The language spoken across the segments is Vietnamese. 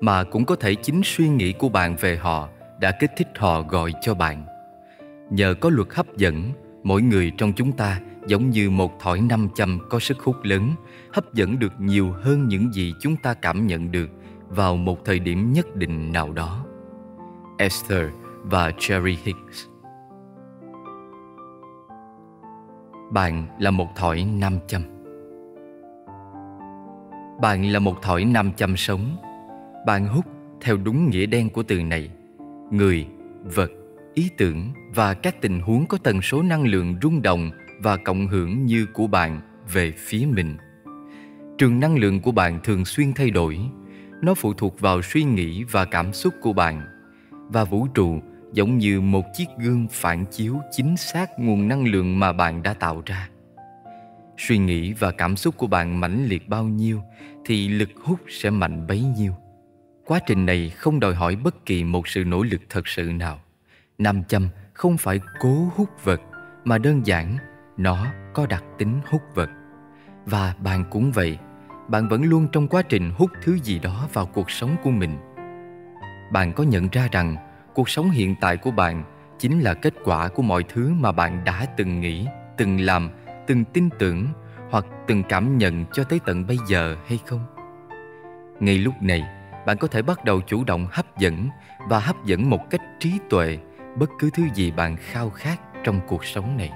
mà cũng có thể chính suy nghĩ của bạn về họ đã kích thích họ gọi cho bạn. Nhờ có luật hấp dẫn, mỗi người trong chúng ta giống như một thỏi nam châm có sức hút lớn, hấp dẫn được nhiều hơn những gì chúng ta cảm nhận được vào một thời điểm nhất định nào đó. Esther và Jerry Hicks Bạn là một thỏi nam châm Bạn là một thỏi nam châm sống bạn hút theo đúng nghĩa đen của từ này Người, vật, ý tưởng và các tình huống có tần số năng lượng rung động và cộng hưởng như của bạn về phía mình. Trường năng lượng của bạn thường xuyên thay đổi. Nó phụ thuộc vào suy nghĩ và cảm xúc của bạn. Và vũ trụ giống như một chiếc gương phản chiếu chính xác nguồn năng lượng mà bạn đã tạo ra. Suy nghĩ và cảm xúc của bạn mãnh liệt bao nhiêu thì lực hút sẽ mạnh bấy nhiêu. Quá trình này không đòi hỏi bất kỳ một sự nỗ lực thật sự nào. Nam châm không phải cố hút vật mà đơn giản nó có đặc tính hút vật. Và bạn cũng vậy, bạn vẫn luôn trong quá trình hút thứ gì đó vào cuộc sống của mình. Bạn có nhận ra rằng cuộc sống hiện tại của bạn chính là kết quả của mọi thứ mà bạn đã từng nghĩ, từng làm, từng tin tưởng hoặc từng cảm nhận cho tới tận bây giờ hay không? Ngay lúc này, bạn có thể bắt đầu chủ động hấp dẫn và hấp dẫn một cách trí tuệ bất cứ thứ gì bạn khao khát trong cuộc sống này.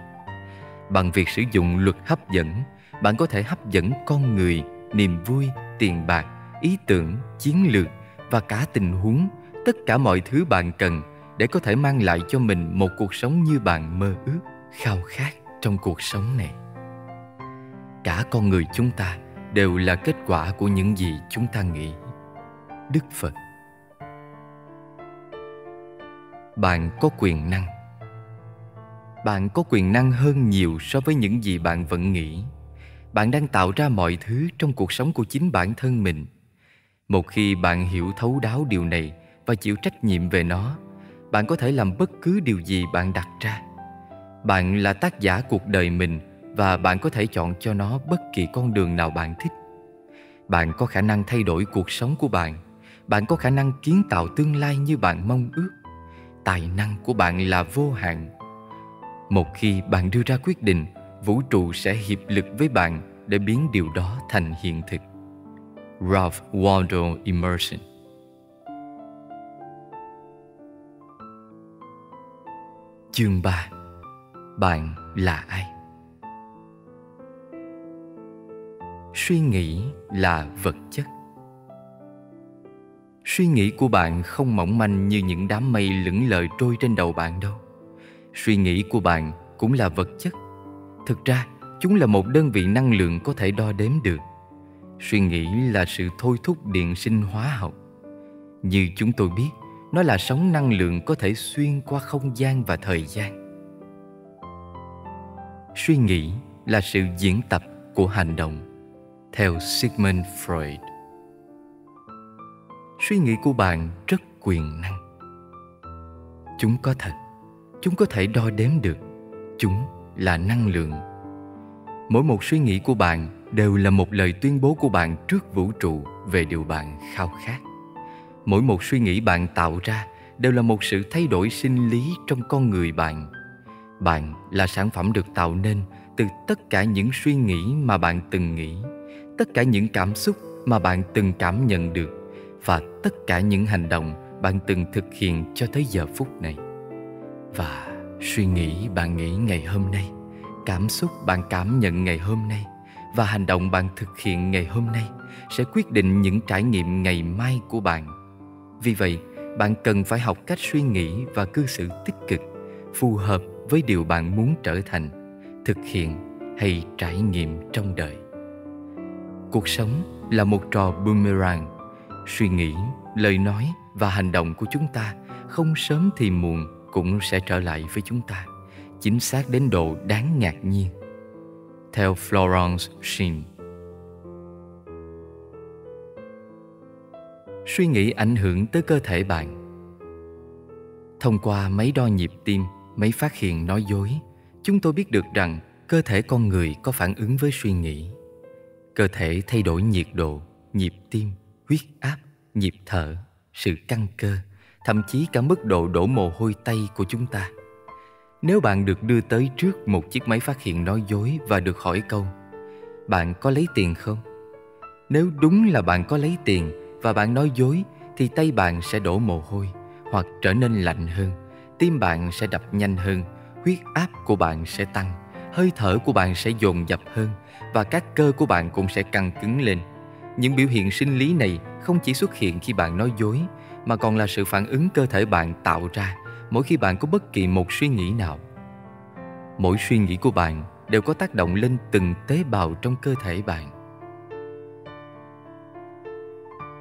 Bằng việc sử dụng luật hấp dẫn, bạn có thể hấp dẫn con người, niềm vui, tiền bạc, ý tưởng, chiến lược và cả tình huống, tất cả mọi thứ bạn cần để có thể mang lại cho mình một cuộc sống như bạn mơ ước, khao khát trong cuộc sống này. Cả con người chúng ta đều là kết quả của những gì chúng ta nghĩ. Đức Phật. Bạn có quyền năng. Bạn có quyền năng hơn nhiều so với những gì bạn vẫn nghĩ. Bạn đang tạo ra mọi thứ trong cuộc sống của chính bản thân mình. Một khi bạn hiểu thấu đáo điều này và chịu trách nhiệm về nó, bạn có thể làm bất cứ điều gì bạn đặt ra. Bạn là tác giả cuộc đời mình và bạn có thể chọn cho nó bất kỳ con đường nào bạn thích. Bạn có khả năng thay đổi cuộc sống của bạn bạn có khả năng kiến tạo tương lai như bạn mong ước. Tài năng của bạn là vô hạn. Một khi bạn đưa ra quyết định, vũ trụ sẽ hiệp lực với bạn để biến điều đó thành hiện thực. Ralph Waldo Emerson Chương 3 Bạn là ai? Suy nghĩ là vật chất. Suy nghĩ của bạn không mỏng manh như những đám mây lững lờ trôi trên đầu bạn đâu. Suy nghĩ của bạn cũng là vật chất. Thực ra, chúng là một đơn vị năng lượng có thể đo đếm được. Suy nghĩ là sự thôi thúc điện sinh hóa học. Như chúng tôi biết, Nó là sóng năng lượng có thể xuyên qua không gian và thời gian. Suy nghĩ là sự diễn tập của hành động, Theo Sigmund Freud. Suy nghĩ của bạn rất quyền năng. Chúng có thật, chúng có thể đo đếm được. Chúng là năng lượng. Mỗi một suy nghĩ của bạn đều là một lời tuyên bố của bạn trước vũ trụ về điều bạn khao khát. Mỗi một suy nghĩ bạn tạo ra đều là một sự thay đổi sinh lý trong con người bạn. Bạn là sản phẩm được tạo nên từ tất cả những suy nghĩ mà bạn từng nghĩ, tất cả những cảm xúc mà bạn từng cảm nhận được và tất cả những hành động bạn từng thực hiện cho tới giờ phút này. Và suy nghĩ bạn nghĩ ngày hôm nay, cảm xúc bạn cảm nhận ngày hôm nay và hành động bạn thực hiện ngày hôm nay sẽ quyết định những trải nghiệm ngày mai của bạn. Vì vậy, bạn cần phải học cách suy nghĩ và cư xử tích cực, phù hợp với điều bạn muốn trở thành, thực hiện hay trải nghiệm trong đời. Cuộc sống là một trò boomerang suy nghĩ, lời nói và hành động của chúng ta không sớm thì muộn cũng sẽ trở lại với chúng ta, chính xác đến độ đáng ngạc nhiên. Theo Florence Sheen. Suy nghĩ ảnh hưởng tới cơ thể bạn. Thông qua máy đo nhịp tim, máy phát hiện nói dối, chúng tôi biết được rằng cơ thể con người có phản ứng với suy nghĩ. Cơ thể thay đổi nhiệt độ, nhịp tim huyết áp nhịp thở, sự căng cơ, thậm chí cả mức độ đổ mồ hôi tay của chúng ta. Nếu bạn được đưa tới trước một chiếc máy phát hiện nói dối và được hỏi câu Bạn có lấy tiền không? Nếu đúng là bạn có lấy tiền và bạn nói dối thì tay bạn sẽ đổ mồ hôi hoặc trở nên lạnh hơn, tim bạn sẽ đập nhanh hơn, huyết áp của bạn sẽ tăng, hơi thở của bạn sẽ dồn dập hơn và các cơ của bạn cũng sẽ căng cứng lên. Những biểu hiện sinh lý này không chỉ xuất hiện khi bạn nói dối, mà còn là sự phản ứng cơ thể bạn tạo ra mỗi khi bạn có bất kỳ một suy nghĩ nào. Mỗi suy nghĩ của bạn đều có tác động lên từng tế bào trong cơ thể bạn.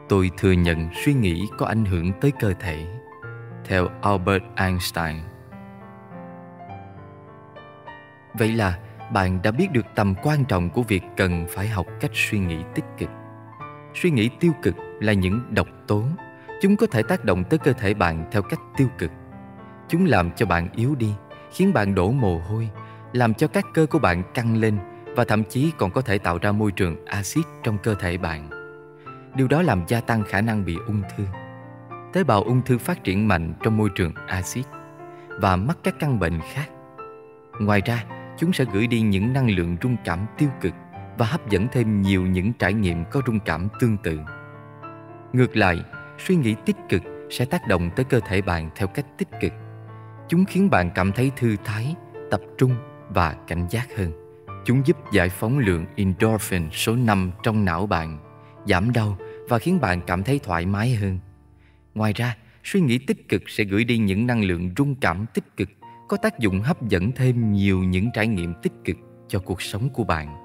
Tôi thừa nhận suy nghĩ có ảnh hưởng tới cơ thể. Theo Albert Einstein. Vậy là bạn đã biết được tầm quan trọng của việc cần phải học cách suy nghĩ tích cực. Suy nghĩ tiêu cực là những độc tố. Chúng có thể tác động tới cơ thể bạn theo cách tiêu cực. Chúng làm cho bạn yếu đi, khiến bạn đổ mồ hôi, làm cho các cơ của bạn căng lên và thậm chí còn có thể tạo ra môi trường axit trong cơ thể bạn. Điều đó làm gia tăng khả năng bị ung thư. Tế bào ung thư phát triển mạnh trong môi trường axit và mắc các căn bệnh khác. Ngoài ra, chúng sẽ gửi đi những năng lượng rung cảm tiêu cực và hấp dẫn thêm nhiều những trải nghiệm có rung cảm tương tự. Ngược lại, suy nghĩ tích cực sẽ tác động tới cơ thể bạn theo cách tích cực. Chúng khiến bạn cảm thấy thư thái, tập trung và cảnh giác hơn. Chúng giúp giải phóng lượng endorphin số 5 trong não bạn, giảm đau và khiến bạn cảm thấy thoải mái hơn. Ngoài ra, suy nghĩ tích cực sẽ gửi đi những năng lượng rung cảm tích cực có tác dụng hấp dẫn thêm nhiều những trải nghiệm tích cực cho cuộc sống của bạn.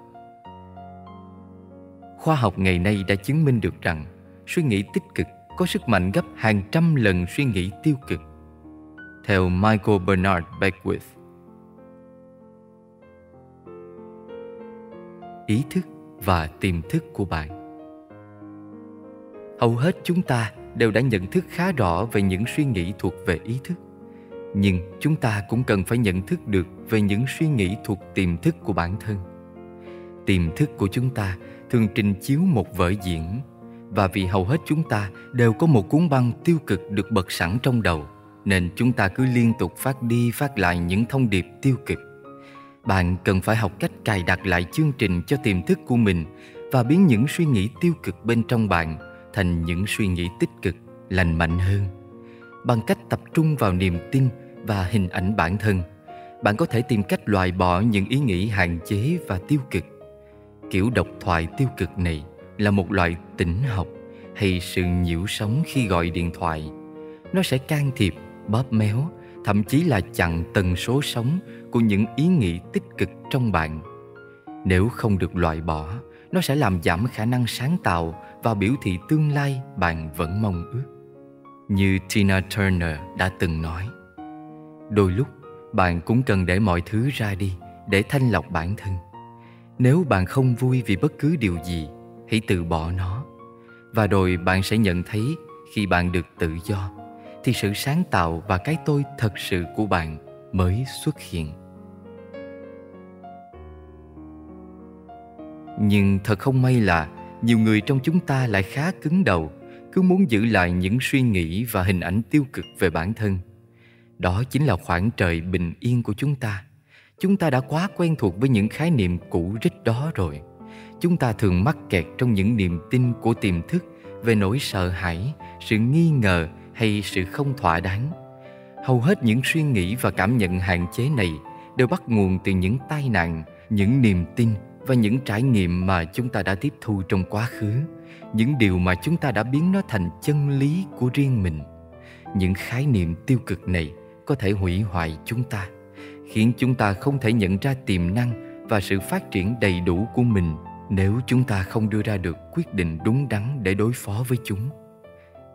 Khoa học ngày nay đã chứng minh được rằng suy nghĩ tích cực có sức mạnh gấp hàng trăm lần suy nghĩ tiêu cực. Theo Michael Bernard Beckwith, ý thức và tiềm thức của bạn. Hầu hết chúng ta đều đã nhận thức khá rõ về những suy nghĩ thuộc về ý thức. Nhưng chúng ta cũng cần phải nhận thức được về những suy nghĩ thuộc tiềm thức của bản thân. Tiềm thức của chúng ta thường trình chiếu một vở diễn và vì hầu hết chúng ta đều có một cuốn băng tiêu cực được bật sẵn trong đầu nên chúng ta cứ liên tục phát đi phát lại những thông điệp tiêu cực bạn cần phải học cách cài đặt lại chương trình cho tiềm thức của mình và biến những suy nghĩ tiêu cực bên trong bạn thành những suy nghĩ tích cực, lành mạnh hơn. Bằng cách tập trung vào niềm tin và hình ảnh bản thân, bạn có thể tìm cách loại bỏ những ý nghĩ hạn chế và tiêu cực. Kiểu độc thoại tiêu cực này là một loại tỉnh học hay sự nhiễu sóng khi gọi điện thoại. Nó sẽ can thiệp, bóp méo, thậm chí là chặn tần số sống của những ý nghĩ tích cực trong bạn. Nếu không được loại bỏ, nó sẽ làm giảm khả năng sáng tạo và biểu thị tương lai bạn vẫn mong ước. Như Tina Turner đã từng nói, đôi lúc bạn cũng cần để mọi thứ ra đi để thanh lọc bản thân. Nếu bạn không vui vì bất cứ điều gì, hãy từ bỏ nó. Và rồi bạn sẽ nhận thấy khi bạn được tự do thì sự sáng tạo và cái tôi thật sự của bạn mới xuất hiện. Nhưng thật không may là nhiều người trong chúng ta lại khá cứng đầu, cứ muốn giữ lại những suy nghĩ và hình ảnh tiêu cực về bản thân. Đó chính là khoảng trời bình yên của chúng ta. Chúng ta đã quá quen thuộc với những khái niệm cũ rích đó rồi. Chúng ta thường mắc kẹt trong những niềm tin của tiềm thức về nỗi sợ hãi, sự nghi ngờ hay sự không thỏa đáng. Hầu hết những suy nghĩ và cảm nhận hạn chế này đều bắt nguồn từ những tai nạn, những niềm tin và những trải nghiệm mà chúng ta đã tiếp thu trong quá khứ những điều mà chúng ta đã biến nó thành chân lý của riêng mình những khái niệm tiêu cực này có thể hủy hoại chúng ta khiến chúng ta không thể nhận ra tiềm năng và sự phát triển đầy đủ của mình nếu chúng ta không đưa ra được quyết định đúng đắn để đối phó với chúng,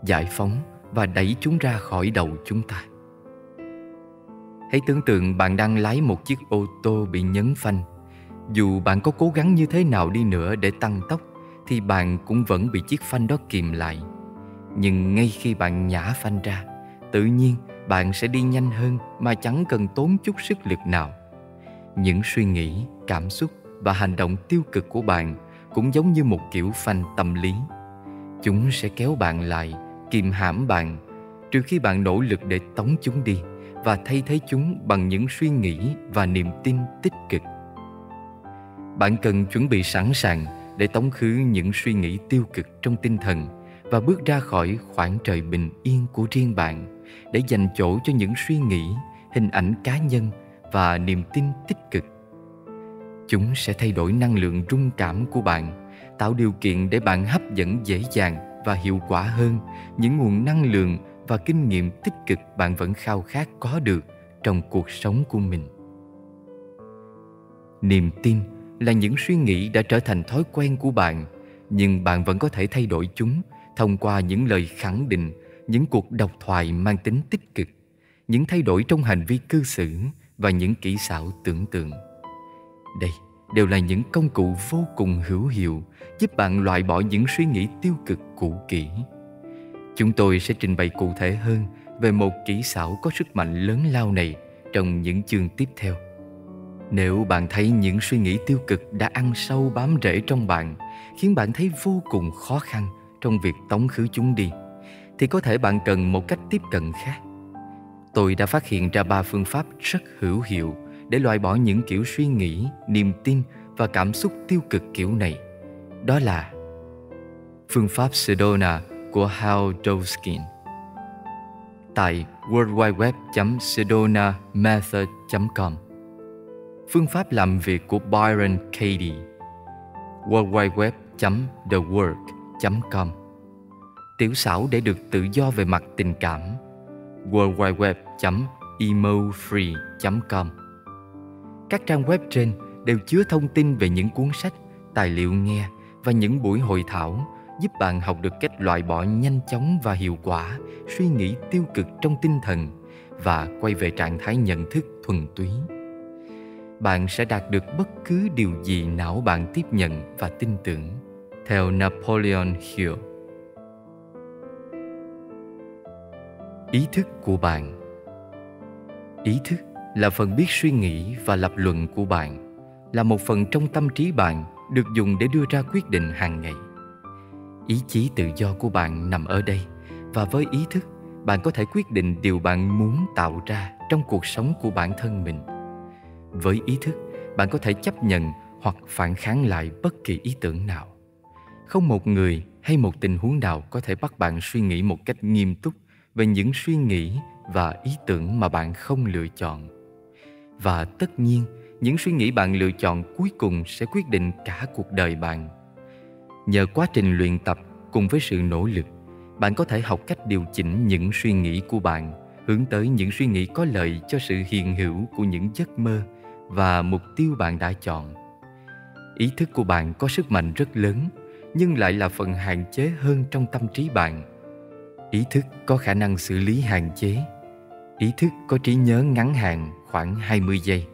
giải phóng và đẩy chúng ra khỏi đầu chúng ta. Hãy tưởng tượng bạn đang lái một chiếc ô tô bị nhấn phanh. Dù bạn có cố gắng như thế nào đi nữa để tăng tốc, Thì bạn cũng vẫn bị chiếc phanh đó kìm lại. Nhưng ngay khi bạn nhả phanh ra, Tự nhiên bạn sẽ đi nhanh hơn mà chẳng cần tốn chút sức lực nào. Những suy nghĩ, cảm xúc và hành động tiêu cực của bạn Cũng giống như một kiểu phanh tâm lý. Chúng sẽ kéo bạn lại, kìm hãm bạn trừ khi bạn nỗ lực để tống chúng đi và thay thế chúng bằng những suy nghĩ và niềm tin tích cực. Bạn cần chuẩn bị sẵn sàng để tống khứ những suy nghĩ tiêu cực trong tinh thần và bước ra khỏi khoảng trời bình yên của riêng bạn để dành chỗ cho những suy nghĩ, hình ảnh cá nhân và niềm tin tích cực. Chúng sẽ thay đổi năng lượng rung cảm của bạn, tạo điều kiện để bạn hấp dẫn dễ dàng và hiệu quả hơn những nguồn năng lượng và kinh nghiệm tích cực bạn vẫn khao khát có được trong cuộc sống của mình. Niềm tin là những suy nghĩ đã trở thành thói quen của bạn, nhưng bạn vẫn có thể thay đổi chúng thông qua những lời khẳng định, những cuộc độc thoại mang tính tích cực, những thay đổi trong hành vi cư xử và những kỹ xảo tưởng tượng. Đây đều là những công cụ vô cùng hữu hiệu giúp bạn loại bỏ những suy nghĩ tiêu cực cũ kỹ. Chúng tôi sẽ trình bày cụ thể hơn về một kỹ xảo có sức mạnh lớn lao này trong những chương tiếp theo. Nếu bạn thấy những suy nghĩ tiêu cực đã ăn sâu bám rễ trong bạn, khiến bạn thấy vô cùng khó khăn trong việc tống khứ chúng đi, thì có thể bạn cần một cách tiếp cận khác. Tôi đã phát hiện ra ba phương pháp rất hữu hiệu để loại bỏ những kiểu suy nghĩ, niềm tin và cảm xúc tiêu cực kiểu này. Đó là phương pháp Sedona của Hal Doskin tại worldwideweb.sedonamethod.com Phương pháp làm việc của Byron Katie worldwideweb.thework.com Tiểu xảo để được tự do về mặt tình cảm. worldwideweb.emofree.com Các trang web trên đều chứa thông tin về những cuốn sách, tài liệu nghe và những buổi hội thảo giúp bạn học được cách loại bỏ nhanh chóng và hiệu quả suy nghĩ tiêu cực trong tinh thần và quay về trạng thái nhận thức thuần túy. Bạn sẽ đạt được bất cứ điều gì não bạn tiếp nhận và tin tưởng. Theo napoleon hill. Ý thức của bạn. Ý thức là phần biết suy nghĩ và lập luận của bạn, là một phần trong tâm trí bạn được dùng để đưa ra quyết định hàng ngày. Ý chí tự do của bạn nằm ở đây và với ý thức, bạn có thể quyết định điều bạn muốn tạo ra trong cuộc sống của bản thân mình. Với ý thức, bạn có thể chấp nhận hoặc phản kháng lại bất kỳ ý tưởng nào. Không một người hay một tình huống nào có thể bắt bạn suy nghĩ một cách nghiêm túc về những suy nghĩ và ý tưởng mà bạn không lựa chọn và tất nhiên những suy nghĩ bạn lựa chọn cuối cùng sẽ quyết định cả cuộc đời bạn Nhờ quá trình luyện tập cùng với sự nỗ lực, bạn có thể học cách điều chỉnh những suy nghĩ của bạn hướng tới những suy nghĩ có lợi cho sự hiện hữu của những giấc mơ và mục tiêu bạn đã chọn. Ý thức của bạn có sức mạnh rất lớn nhưng lại là phần hạn chế hơn trong tâm trí bạn. Ý thức có khả năng xử lý hạn chế. Ý thức có trí nhớ ngắn hạn khoảng 20 giây.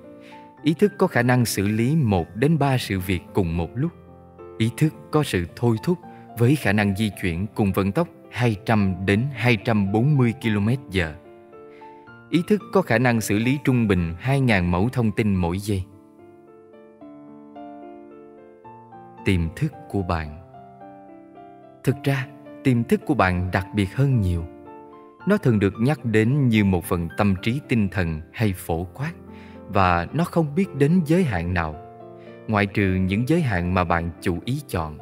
Ý thức có khả năng xử lý 1 đến 3 sự việc cùng một lúc ý thức có sự thôi thúc với khả năng di chuyển cùng vận tốc 200 đến 240 km/h. Ý thức có khả năng xử lý trung bình 2.000 mẫu thông tin mỗi giây. Tiềm thức của bạn Thực ra, tiềm thức của bạn đặc biệt hơn nhiều. Nó thường được nhắc đến như một phần tâm trí tinh thần hay phổ quát và nó không biết đến giới hạn nào ngoại trừ những giới hạn mà bạn chủ ý chọn.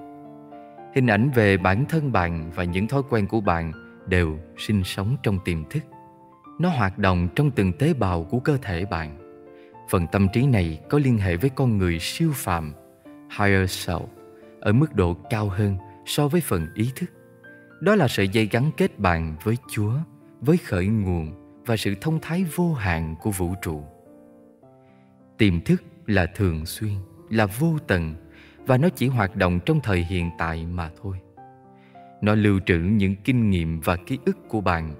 Hình ảnh về bản thân bạn và những thói quen của bạn đều sinh sống trong tiềm thức. Nó hoạt động trong từng tế bào của cơ thể bạn. Phần tâm trí này có liên hệ với con người siêu phàm, higher self, ở mức độ cao hơn so với phần ý thức. Đó là sợi dây gắn kết bạn với Chúa, với khởi nguồn và sự thông thái vô hạn của vũ trụ. Tiềm thức là thường xuyên là vô tận và nó chỉ hoạt động trong thời hiện tại mà thôi. Nó lưu trữ những kinh nghiệm và ký ức của bạn.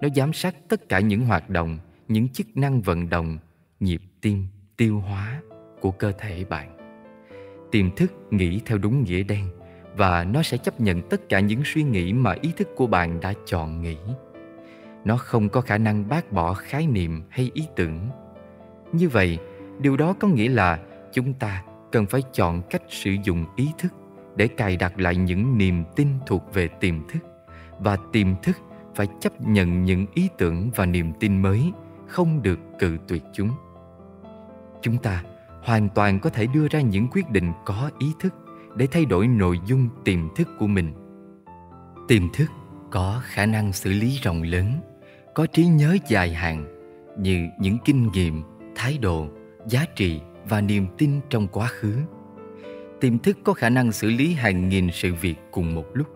Nó giám sát tất cả những hoạt động, những chức năng vận động, nhịp tim, tiêu hóa của cơ thể bạn. Tiềm thức nghĩ theo đúng nghĩa đen và nó sẽ chấp nhận tất cả những suy nghĩ mà ý thức của bạn đã chọn nghĩ. Nó không có khả năng bác bỏ khái niệm hay ý tưởng. Như vậy, điều đó có nghĩa là chúng ta cần phải chọn cách sử dụng ý thức để cài đặt lại những niềm tin thuộc về tiềm thức và tiềm thức phải chấp nhận những ý tưởng và niềm tin mới không được cự tuyệt chúng chúng ta hoàn toàn có thể đưa ra những quyết định có ý thức để thay đổi nội dung tiềm thức của mình. Tiềm thức có khả năng xử lý rộng lớn, có trí nhớ dài hạn như những kinh nghiệm, thái độ, giá trị và niềm tin trong quá khứ. Tiềm thức có khả năng xử lý hàng nghìn sự việc cùng một lúc.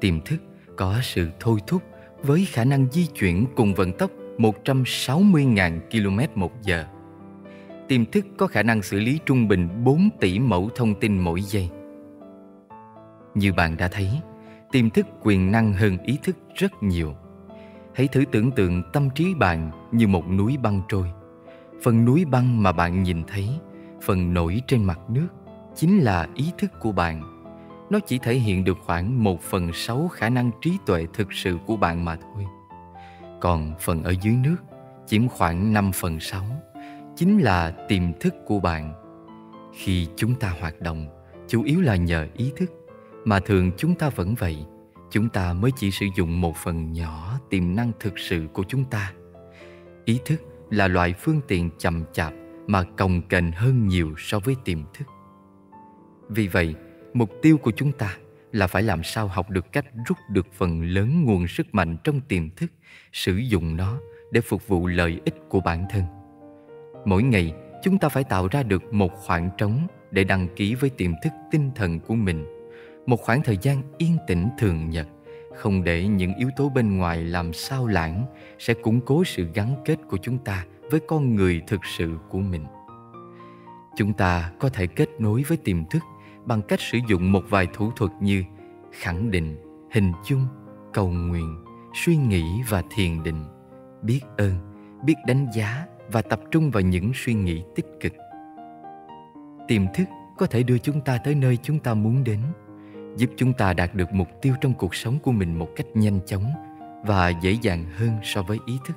Tiềm thức có sự thôi thúc với khả năng di chuyển cùng vận tốc 160.000 km một giờ. Tiềm thức có khả năng xử lý trung bình 4 tỷ mẫu thông tin mỗi giây. Như bạn đã thấy, tiềm thức quyền năng hơn ý thức rất nhiều. Hãy thử tưởng tượng tâm trí bạn như một núi băng trôi. Phần núi băng mà bạn nhìn thấy, phần nổi trên mặt nước, chính là ý thức của bạn nó chỉ thể hiện được khoảng một phần sáu khả năng trí tuệ thực sự của bạn mà thôi. Còn phần ở dưới nước chiếm khoảng năm phần sáu, chính là tiềm thức của bạn. Khi chúng ta hoạt động, chủ yếu là nhờ ý thức, mà thường chúng ta vẫn vậy, chúng ta mới chỉ sử dụng một phần nhỏ tiềm năng thực sự của chúng ta. Ý thức là loại phương tiện chậm chạp mà cồng kềnh hơn nhiều so với tiềm thức. Vì vậy, Mục tiêu của chúng ta là phải làm sao học được cách rút được phần lớn nguồn sức mạnh trong tiềm thức, sử dụng nó để phục vụ lợi ích của bản thân. Mỗi ngày, chúng ta phải tạo ra được một khoảng trống để đăng ký với tiềm thức tinh thần của mình. Một khoảng thời gian yên tĩnh thường nhật, không để những yếu tố bên ngoài làm sao lãng sẽ củng cố sự gắn kết của chúng ta với con người thực sự của mình. Chúng ta có thể kết nối với tiềm thức bằng cách sử dụng một vài thủ thuật như khẳng định, hình dung, cầu nguyện, suy nghĩ và thiền định, biết ơn, biết đánh giá và tập trung vào những suy nghĩ tích cực. Tiềm thức có thể đưa chúng ta tới nơi chúng ta muốn đến, giúp chúng ta đạt được mục tiêu trong cuộc sống của mình một cách nhanh chóng và dễ dàng hơn so với ý thức.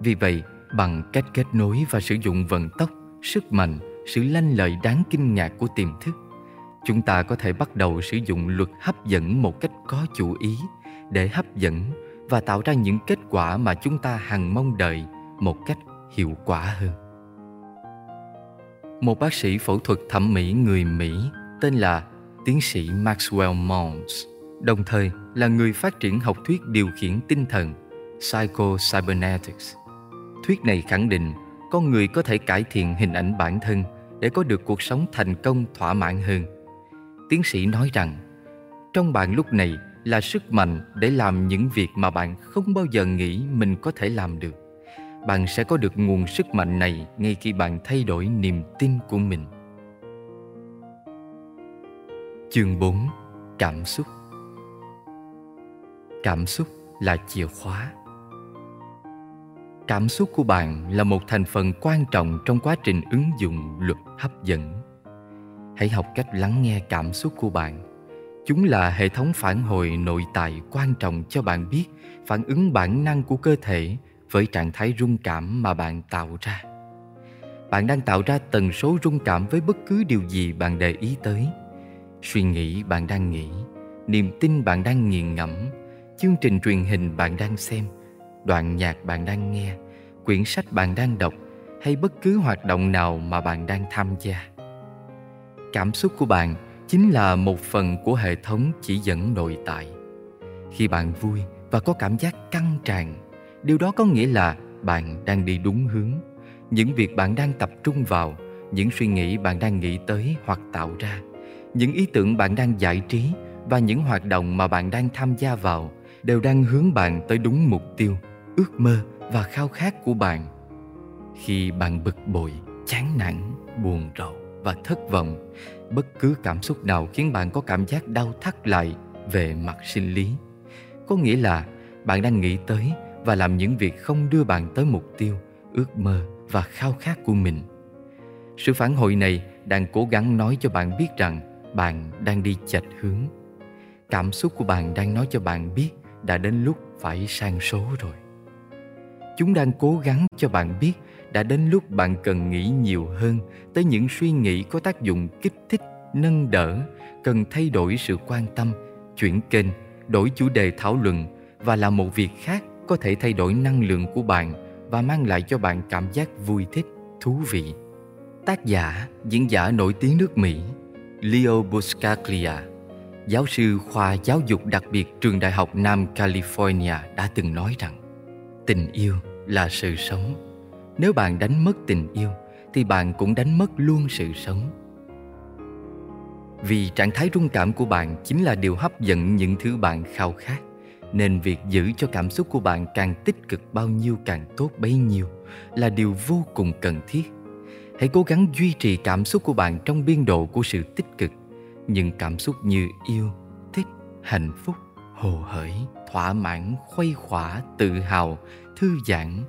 Vì vậy, bằng cách kết nối và sử dụng vận tốc, sức mạnh, sự lanh lợi đáng kinh ngạc của tiềm thức, chúng ta có thể bắt đầu sử dụng luật hấp dẫn một cách có chủ ý để hấp dẫn và tạo ra những kết quả mà chúng ta hằng mong đợi một cách hiệu quả hơn. Một bác sĩ phẫu thuật thẩm mỹ người Mỹ tên là tiến sĩ Maxwell Mons, đồng thời là người phát triển học thuyết điều khiển tinh thần Psycho-Cybernetics. Thuyết này khẳng định con người có thể cải thiện hình ảnh bản thân để có được cuộc sống thành công thỏa mãn hơn tiến sĩ nói rằng trong bạn lúc này là sức mạnh để làm những việc mà bạn không bao giờ nghĩ mình có thể làm được bạn sẽ có được nguồn sức mạnh này ngay khi bạn thay đổi niềm tin của mình. Chương 4 cảm xúc. Cảm xúc là chìa khóa. Cảm xúc của bạn là một thành phần quan trọng trong quá trình ứng dụng luật hấp dẫn. Hãy học cách lắng nghe cảm xúc của bạn. Chúng là hệ thống phản hồi nội tại quan trọng cho bạn biết phản ứng bản năng của cơ thể với trạng thái rung cảm mà bạn tạo ra. Bạn đang tạo ra tần số rung cảm với bất cứ điều gì bạn để ý tới. Suy nghĩ bạn đang nghĩ, niềm tin bạn đang nghiền ngẫm, chương trình truyền hình bạn đang xem, đoạn nhạc bạn đang nghe, quyển sách bạn đang đọc, hay bất cứ hoạt động nào mà bạn đang tham gia. Cảm xúc của bạn chính là một phần của hệ thống chỉ dẫn nội tại. Khi bạn vui và có cảm giác căng tràn điều đó có nghĩa là bạn đang đi đúng hướng. Những việc bạn đang tập trung vào, những suy nghĩ bạn đang nghĩ tới hoặc tạo ra, những ý tưởng bạn đang giải trí và những hoạt động mà bạn đang tham gia vào đều đang hướng bạn tới đúng mục tiêu, ước mơ và khao khát của bạn. Khi bạn bực bội, chán nản, buồn rầu và thất vọng, bất cứ cảm xúc nào khiến bạn có cảm giác đau thắt lại về mặt sinh lý. Có nghĩa là bạn đang nghĩ tới và làm những việc không đưa bạn tới mục tiêu, ước mơ và khao khát của mình. Sự phản hồi này đang cố gắng nói cho bạn biết rằng bạn đang đi chệch hướng. Cảm xúc của bạn đang nói cho bạn biết đã đến lúc phải sang số rồi. Chúng đang cố gắng cho bạn biết đã đến lúc bạn cần nghĩ nhiều hơn tới những suy nghĩ có tác dụng kích thích, nâng đỡ, cần thay đổi sự quan tâm, chuyển kênh, đổi chủ đề thảo luận và làm một việc khác có thể thay đổi năng lượng của bạn và mang lại cho bạn cảm giác vui thích, thú vị. Tác giả, diễn giả nổi tiếng nước mỹ, leo buscaglia, giáo sư khoa giáo dục đặc biệt trường đại học nam california đã từng nói rằng, tình yêu là sự sống. Nếu bạn đánh mất tình yêu, thì bạn cũng đánh mất luôn sự sống. Vì trạng thái rung cảm của bạn chính là điều hấp dẫn những thứ bạn khao khát nên việc giữ cho cảm xúc của bạn càng tích cực bao nhiêu càng tốt bấy nhiêu là điều vô cùng cần thiết. Hãy cố gắng duy trì cảm xúc của bạn trong biên độ của sự tích cực. Những cảm xúc như yêu, thích, hạnh phúc, hồ hởi, thỏa mãn, khuây khỏa, tự hào, thư giãn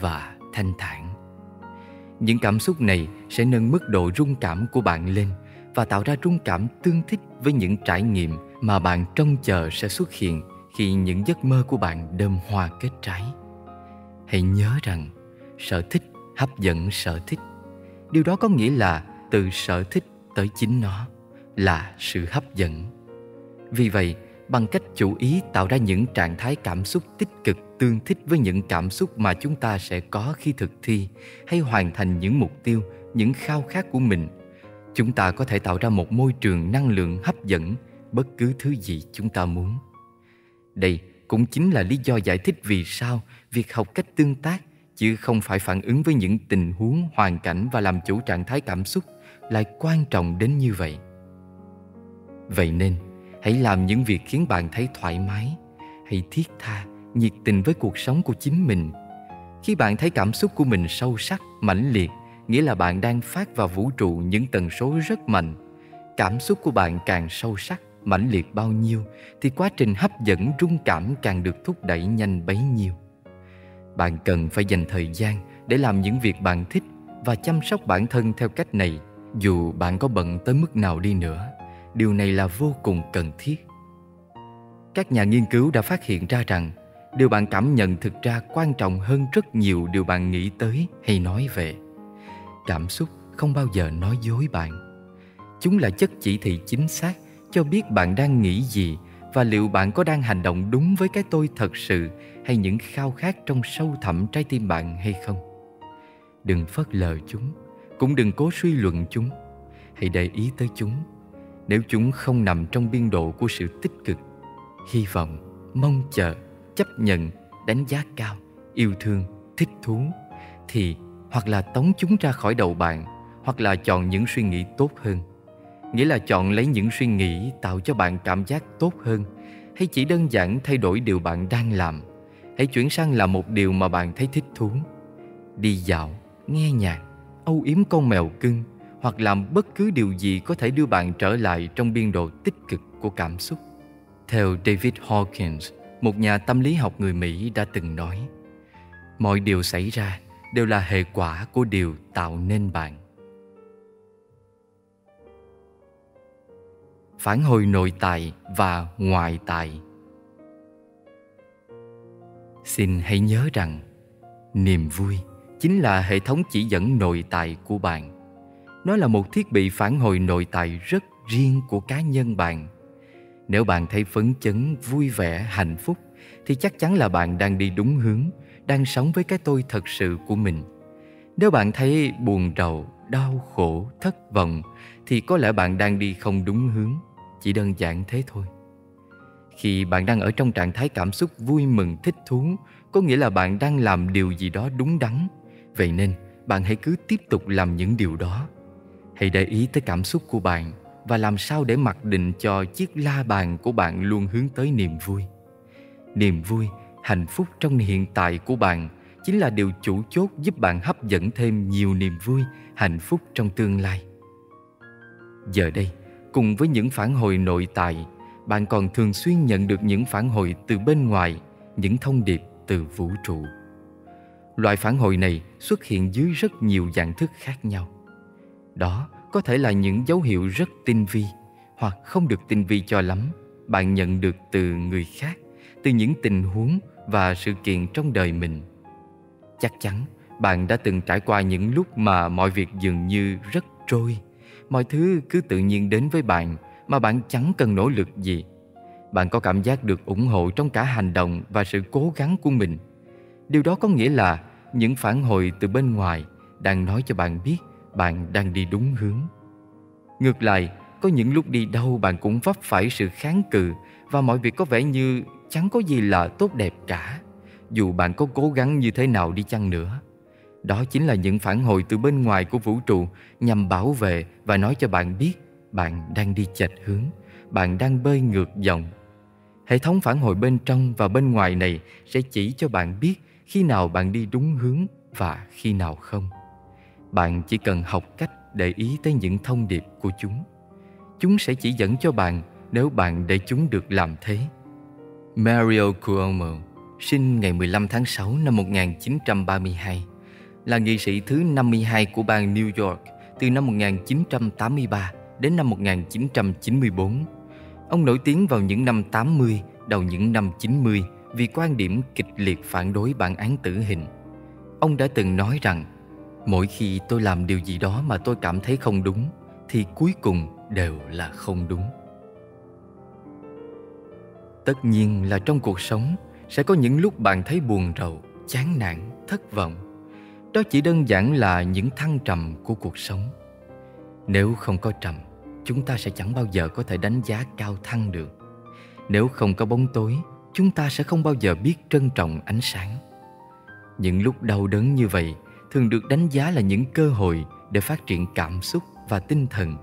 và thanh thản. Những cảm xúc này sẽ nâng mức độ rung cảm của bạn lên và tạo ra rung cảm tương thích với những trải nghiệm mà bạn trông chờ sẽ xuất hiện khi những giấc mơ của bạn đơm hoa kết trái. Hãy nhớ rằng sở thích hấp dẫn sở thích. Điều đó có nghĩa là từ sở thích tới chính nó là sự hấp dẫn. Vì vậy, bằng cách chủ ý tạo ra những trạng thái cảm xúc tích cực tương thích với những cảm xúc mà chúng ta sẽ có khi thực thi hay hoàn thành những mục tiêu, những khao khát của mình – chúng ta có thể tạo ra một môi trường năng lượng hấp dẫn bất cứ thứ gì chúng ta muốn đây cũng chính là lý do giải thích vì sao việc học cách tương tác chứ không phải phản ứng với những tình huống hoàn cảnh và làm chủ trạng thái cảm xúc lại quan trọng đến như vậy. Vậy nên hãy làm những việc khiến bạn thấy thoải mái. Hãy thiết tha nhiệt tình với cuộc sống của chính mình. Khi bạn thấy cảm xúc của mình sâu sắc mãnh liệt nghĩa là bạn đang phát vào vũ trụ những tần số rất mạnh. Cảm xúc của bạn càng sâu sắc, mãnh liệt bao nhiêu, thì quá trình hấp dẫn rung cảm càng được thúc đẩy nhanh bấy nhiêu. Bạn cần phải dành thời gian để làm những việc bạn thích và chăm sóc bản thân theo cách này, dù bạn có bận tới mức nào đi nữa. Điều này là vô cùng cần thiết. Các nhà nghiên cứu đã phát hiện ra rằng, điều bạn cảm nhận thực ra quan trọng hơn rất nhiều điều bạn nghĩ tới hay nói về cảm xúc không bao giờ nói dối bạn chúng là chất chỉ thị chính xác cho biết bạn đang nghĩ gì và liệu bạn có đang hành động đúng với cái tôi thật sự hay những khao khát trong sâu thẳm trái tim bạn hay không? Đừng phớt lờ chúng, cũng đừng cố suy luận chúng. Hãy để ý tới chúng. Nếu chúng không nằm trong biên độ của sự tích cực, hy vọng, mong chờ, chấp nhận, đánh giá cao, yêu thương, thích thú, thì hoặc là tống chúng ra khỏi đầu bạn, hoặc là chọn những suy nghĩ tốt hơn nghĩa là chọn lấy những suy nghĩ tạo cho bạn cảm giác tốt hơn, hay chỉ đơn giản thay đổi điều bạn đang làm, hãy chuyển sang làm một điều mà bạn thấy thích thú. Đi dạo, nghe nhạc, âu yếm con mèo cưng, hoặc làm bất cứ điều gì có thể đưa bạn trở lại trong biên độ tích cực của cảm xúc. Theo david hawkins, một nhà tâm lý học người mỹ đã từng nói, mọi điều xảy ra đều là hệ quả của điều tạo nên bạn. Phản hồi nội tại và ngoại tại. Xin hãy nhớ rằng, niềm vui chính là hệ thống chỉ dẫn nội tại của bạn. Nó là một thiết bị phản hồi nội tại rất riêng của cá nhân bạn. Nếu bạn thấy phấn chấn, vui vẻ, hạnh phúc, thì chắc chắn là bạn đang đi đúng hướng, đang sống với cái tôi thật sự của mình. Nếu bạn thấy buồn rầu đau khổ, thất vọng, thì có lẽ bạn đang đi không đúng hướng chỉ đơn giản thế thôi. Khi bạn đang ở trong trạng thái cảm xúc vui mừng, thích thú, có nghĩa là bạn đang làm điều gì đó đúng đắn. Vậy nên, bạn hãy cứ tiếp tục làm những điều đó. Hãy để ý tới cảm xúc của bạn và làm sao để mặc định cho chiếc la bàn của bạn luôn hướng tới niềm vui. Niềm vui, hạnh phúc trong hiện tại của bạn chính là điều chủ chốt giúp bạn hấp dẫn thêm nhiều niềm vui, hạnh phúc trong tương lai. Giờ đây cùng với những phản hồi nội tại, bạn còn thường xuyên nhận được những phản hồi từ bên ngoài, những thông điệp từ vũ trụ. Loại phản hồi này xuất hiện dưới rất nhiều dạng thức khác nhau. Đó có thể là những dấu hiệu rất tinh vi, hoặc không được tinh vi cho lắm, bạn nhận được từ người khác, từ những tình huống và sự kiện trong đời mình. Chắc chắn, bạn đã từng trải qua những lúc mà mọi việc dường như rất trôi Mọi thứ cứ tự nhiên đến với bạn mà bạn chẳng cần nỗ lực gì. Bạn có cảm giác được ủng hộ trong cả hành động và sự cố gắng của mình. Điều đó có nghĩa là những phản hồi từ bên ngoài đang nói cho bạn biết bạn đang đi đúng hướng. Ngược lại, có những lúc đi đâu bạn cũng vấp phải sự kháng cự và mọi việc có vẻ như chẳng có gì là tốt đẹp cả, dù bạn có cố gắng như thế nào đi chăng nữa. Đó chính là những phản hồi từ bên ngoài của vũ trụ nhằm bảo vệ và nói cho bạn biết bạn đang đi chệch hướng, bạn đang bơi ngược dòng. Hệ thống phản hồi bên trong và bên ngoài này sẽ chỉ cho bạn biết khi nào bạn đi đúng hướng và khi nào không. Bạn chỉ cần học cách để ý tới những thông điệp của chúng. Chúng sẽ chỉ dẫn cho bạn nếu bạn để chúng được làm thế. Mario Cuomo sinh ngày 15 tháng 6 năm 1932 là nghị sĩ thứ 52 của bang New York từ năm 1983 đến năm 1994. Ông nổi tiếng vào những năm 80, đầu những năm 90 vì quan điểm kịch liệt phản đối bản án tử hình. Ông đã từng nói rằng Mỗi khi tôi làm điều gì đó mà tôi cảm thấy không đúng Thì cuối cùng đều là không đúng Tất nhiên là trong cuộc sống Sẽ có những lúc bạn thấy buồn rầu, chán nản, thất vọng đó chỉ đơn giản là những thăng trầm của cuộc sống Nếu không có trầm Chúng ta sẽ chẳng bao giờ có thể đánh giá cao thăng được Nếu không có bóng tối Chúng ta sẽ không bao giờ biết trân trọng ánh sáng Những lúc đau đớn như vậy thường được đánh giá là những cơ hội để phát triển cảm xúc và tinh thần.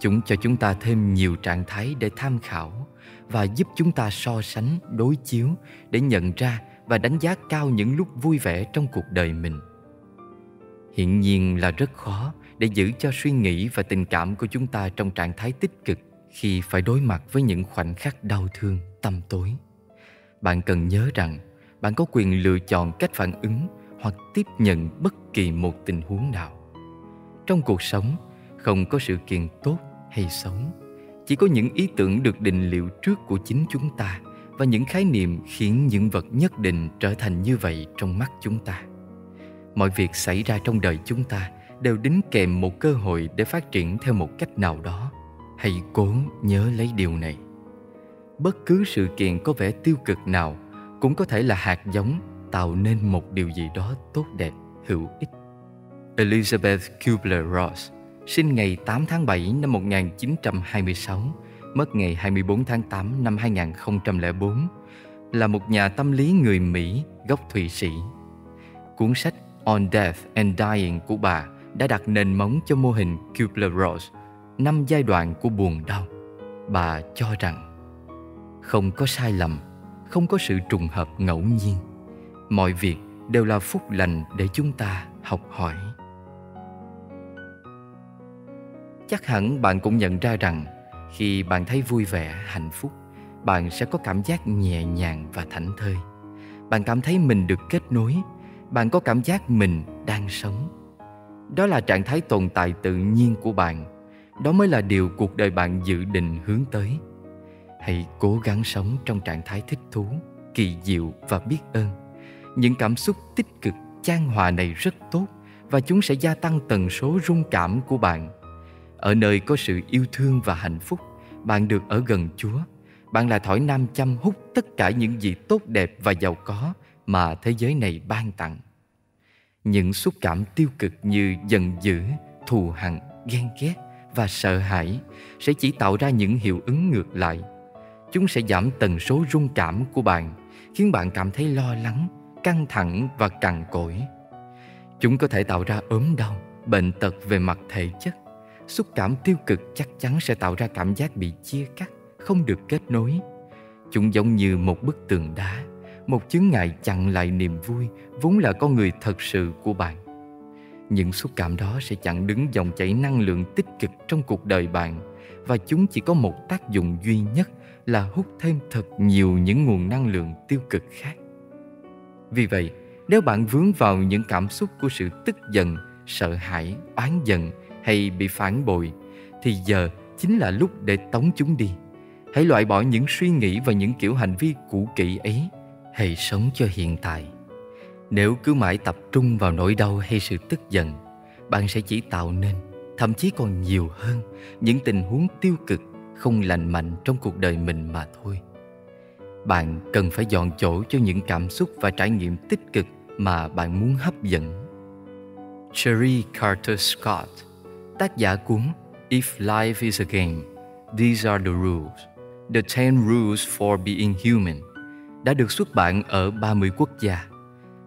Chúng cho chúng ta thêm nhiều trạng thái để tham khảo và giúp chúng ta so sánh, đối chiếu để nhận ra và đánh giá cao những lúc vui vẻ trong cuộc đời mình. Hiện nhiên là rất khó để giữ cho suy nghĩ và tình cảm của chúng ta trong trạng thái tích cực khi phải đối mặt với những khoảnh khắc đau thương, tâm tối. Bạn cần nhớ rằng bạn có quyền lựa chọn cách phản ứng hoặc tiếp nhận bất kỳ một tình huống nào trong cuộc sống không có sự kiện tốt hay xấu chỉ có những ý tưởng được định liệu trước của chính chúng ta và những khái niệm khiến những vật nhất định trở thành như vậy trong mắt chúng ta mọi việc xảy ra trong đời chúng ta đều đính kèm một cơ hội để phát triển theo một cách nào đó hãy cố nhớ lấy điều này bất cứ sự kiện có vẻ tiêu cực nào cũng có thể là hạt giống tạo nên một điều gì đó tốt đẹp, hữu ích. Elizabeth Kubler-Ross sinh ngày 8 tháng 7 năm 1926, mất ngày 24 tháng 8 năm 2004, là một nhà tâm lý người Mỹ gốc Thụy Sĩ. Cuốn sách On Death and Dying của bà đã đặt nền móng cho mô hình Kubler-Ross, năm giai đoạn của buồn đau. Bà cho rằng không có sai lầm, không có sự trùng hợp ngẫu nhiên. Mọi việc đều là phúc lành để chúng ta học hỏi. Chắc hẳn bạn cũng nhận ra rằng khi bạn thấy vui vẻ hạnh phúc bạn sẽ có cảm giác nhẹ nhàng và thảnh thơi. Bạn cảm thấy mình được kết nối bạn có cảm giác mình đang sống? Đó là trạng thái tồn tại tự nhiên của bạn. Đó mới là điều cuộc đời bạn dự định hướng tới. Hãy cố gắng sống trong trạng thái thích thú kỳ diệu và biết ơn. Những cảm xúc tích cực chan hòa này rất tốt và chúng sẽ gia tăng tần số rung cảm của bạn. Ở nơi có sự yêu thương và hạnh phúc, bạn được ở gần Chúa. Bạn là thỏi nam châm hút tất cả những gì tốt đẹp và giàu có mà thế giới này ban tặng. Những xúc cảm tiêu cực như giận dữ, thù hằn, ghen ghét và sợ hãi sẽ chỉ tạo ra những hiệu ứng ngược lại. Chúng sẽ giảm tần số rung cảm của bạn, khiến bạn cảm thấy lo lắng, căng thẳng và cằn cỗi. Chúng có thể tạo ra ốm đau, bệnh tật về mặt thể chất. Xúc cảm tiêu cực chắc chắn sẽ tạo ra cảm giác bị chia cắt, không được kết nối. Chúng giống như một bức tường đá, một chứng ngại chặn lại niềm vui vốn là con người thật sự của bạn. Những xúc cảm đó sẽ chặn đứng dòng chảy năng lượng tích cực trong cuộc đời bạn và chúng chỉ có một tác dụng duy nhất là hút thêm thật nhiều những nguồn năng lượng tiêu cực khác. Vì vậy, nếu bạn vướng vào những cảm xúc của sự tức giận, sợ hãi, oán giận hay bị phản bội, thì giờ chính là lúc để tống chúng đi. Hãy loại bỏ những suy nghĩ và những kiểu hành vi cũ kỹ ấy. Hãy sống cho hiện tại. Nếu cứ mãi tập trung vào nỗi đau hay sự tức giận, bạn sẽ chỉ tạo nên thậm chí còn nhiều hơn những tình huống tiêu cực không lành mạnh trong cuộc đời mình mà thôi. Bạn cần phải dọn chỗ cho những cảm xúc và trải nghiệm tích cực mà bạn muốn hấp dẫn. Sherry Carter Scott tác giả cuốn If Life is a Game These are the rules The 10 Rules for Being Human đã được xuất bản ở 30 quốc gia.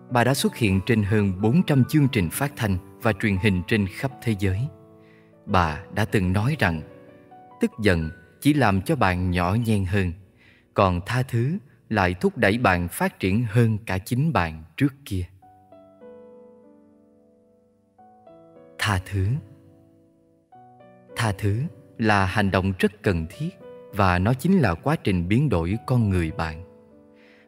Bà đã xuất hiện trên hơn 400 chương trình phát thanh và truyền hình trên khắp thế giới. Bà đã từng nói rằng tức giận chỉ làm cho bạn nhỏ nhen hơn, còn tha thứ lại thúc đẩy bạn phát triển hơn cả chính bạn trước kia. Tha thứ Tha thứ là hành động rất cần thiết và nó chính là quá trình biến đổi con người bạn.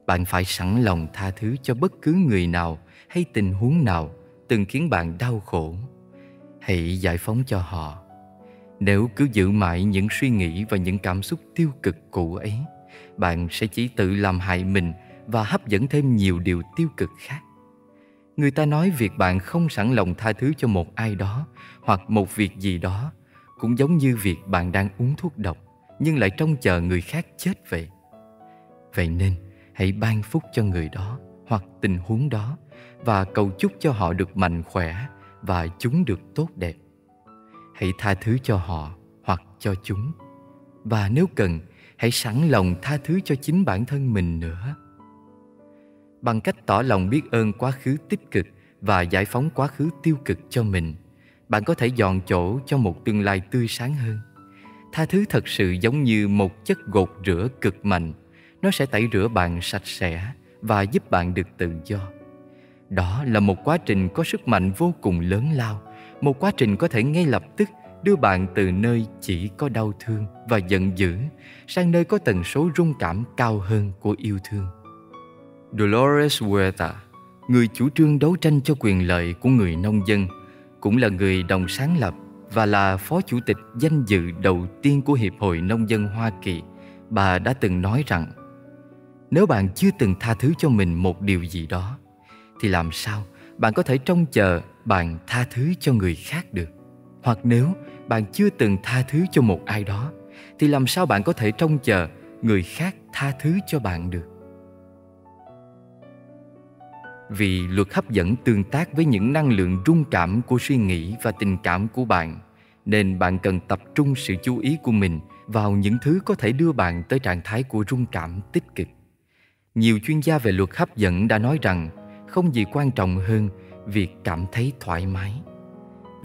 Bạn phải sẵn lòng tha thứ cho bất cứ người nào hay tình huống nào từng khiến bạn đau khổ. Hãy giải phóng cho họ nếu cứ giữ mãi những suy nghĩ và những cảm xúc tiêu cực cũ ấy, bạn sẽ chỉ tự làm hại mình và hấp dẫn thêm nhiều điều tiêu cực khác. Người ta nói việc bạn không sẵn lòng tha thứ cho một ai đó hoặc một việc gì đó cũng giống như việc bạn đang uống thuốc độc nhưng lại trông chờ người khác chết vậy. Vậy nên, hãy ban phúc cho người đó hoặc tình huống đó và cầu chúc cho họ được mạnh khỏe và chúng được tốt đẹp. Hãy tha thứ cho họ hoặc cho chúng. Và nếu cần, hãy sẵn lòng tha thứ cho chính bản thân mình nữa. Bằng cách tỏ lòng biết ơn quá khứ tích cực và giải phóng quá khứ tiêu cực cho mình, bạn có thể dọn chỗ cho một tương lai tươi sáng hơn. Tha thứ thật sự giống như một chất gột rửa cực mạnh nó sẽ tẩy rửa bạn sạch sẽ và giúp bạn được tự do đó là một quá trình có sức mạnh vô cùng lớn lao một quá trình có thể ngay lập tức đưa bạn từ nơi chỉ có đau thương và giận dữ sang nơi có tần số rung cảm cao hơn của yêu thương. Dolores Huerta, người chủ trương đấu tranh cho quyền lợi của người nông dân, cũng là người đồng sáng lập và là phó chủ tịch danh dự đầu tiên của Hiệp hội Nông dân Hoa Kỳ. Bà đã từng nói rằng, nếu bạn chưa từng tha thứ cho mình một điều gì đó, thì làm sao bạn có thể trông chờ bạn tha thứ cho người khác được? Hoặc nếu bạn chưa từng tha thứ cho một ai đó thì làm sao bạn có thể trông chờ người khác tha thứ cho bạn được? Vì luật hấp dẫn tương tác với những năng lượng rung cảm của suy nghĩ và tình cảm của bạn nên bạn cần tập trung sự chú ý của mình vào những thứ có thể đưa bạn tới trạng thái của rung cảm tích cực nhiều chuyên gia về luật hấp dẫn đã nói rằng không gì quan trọng hơn việc cảm thấy thoải mái.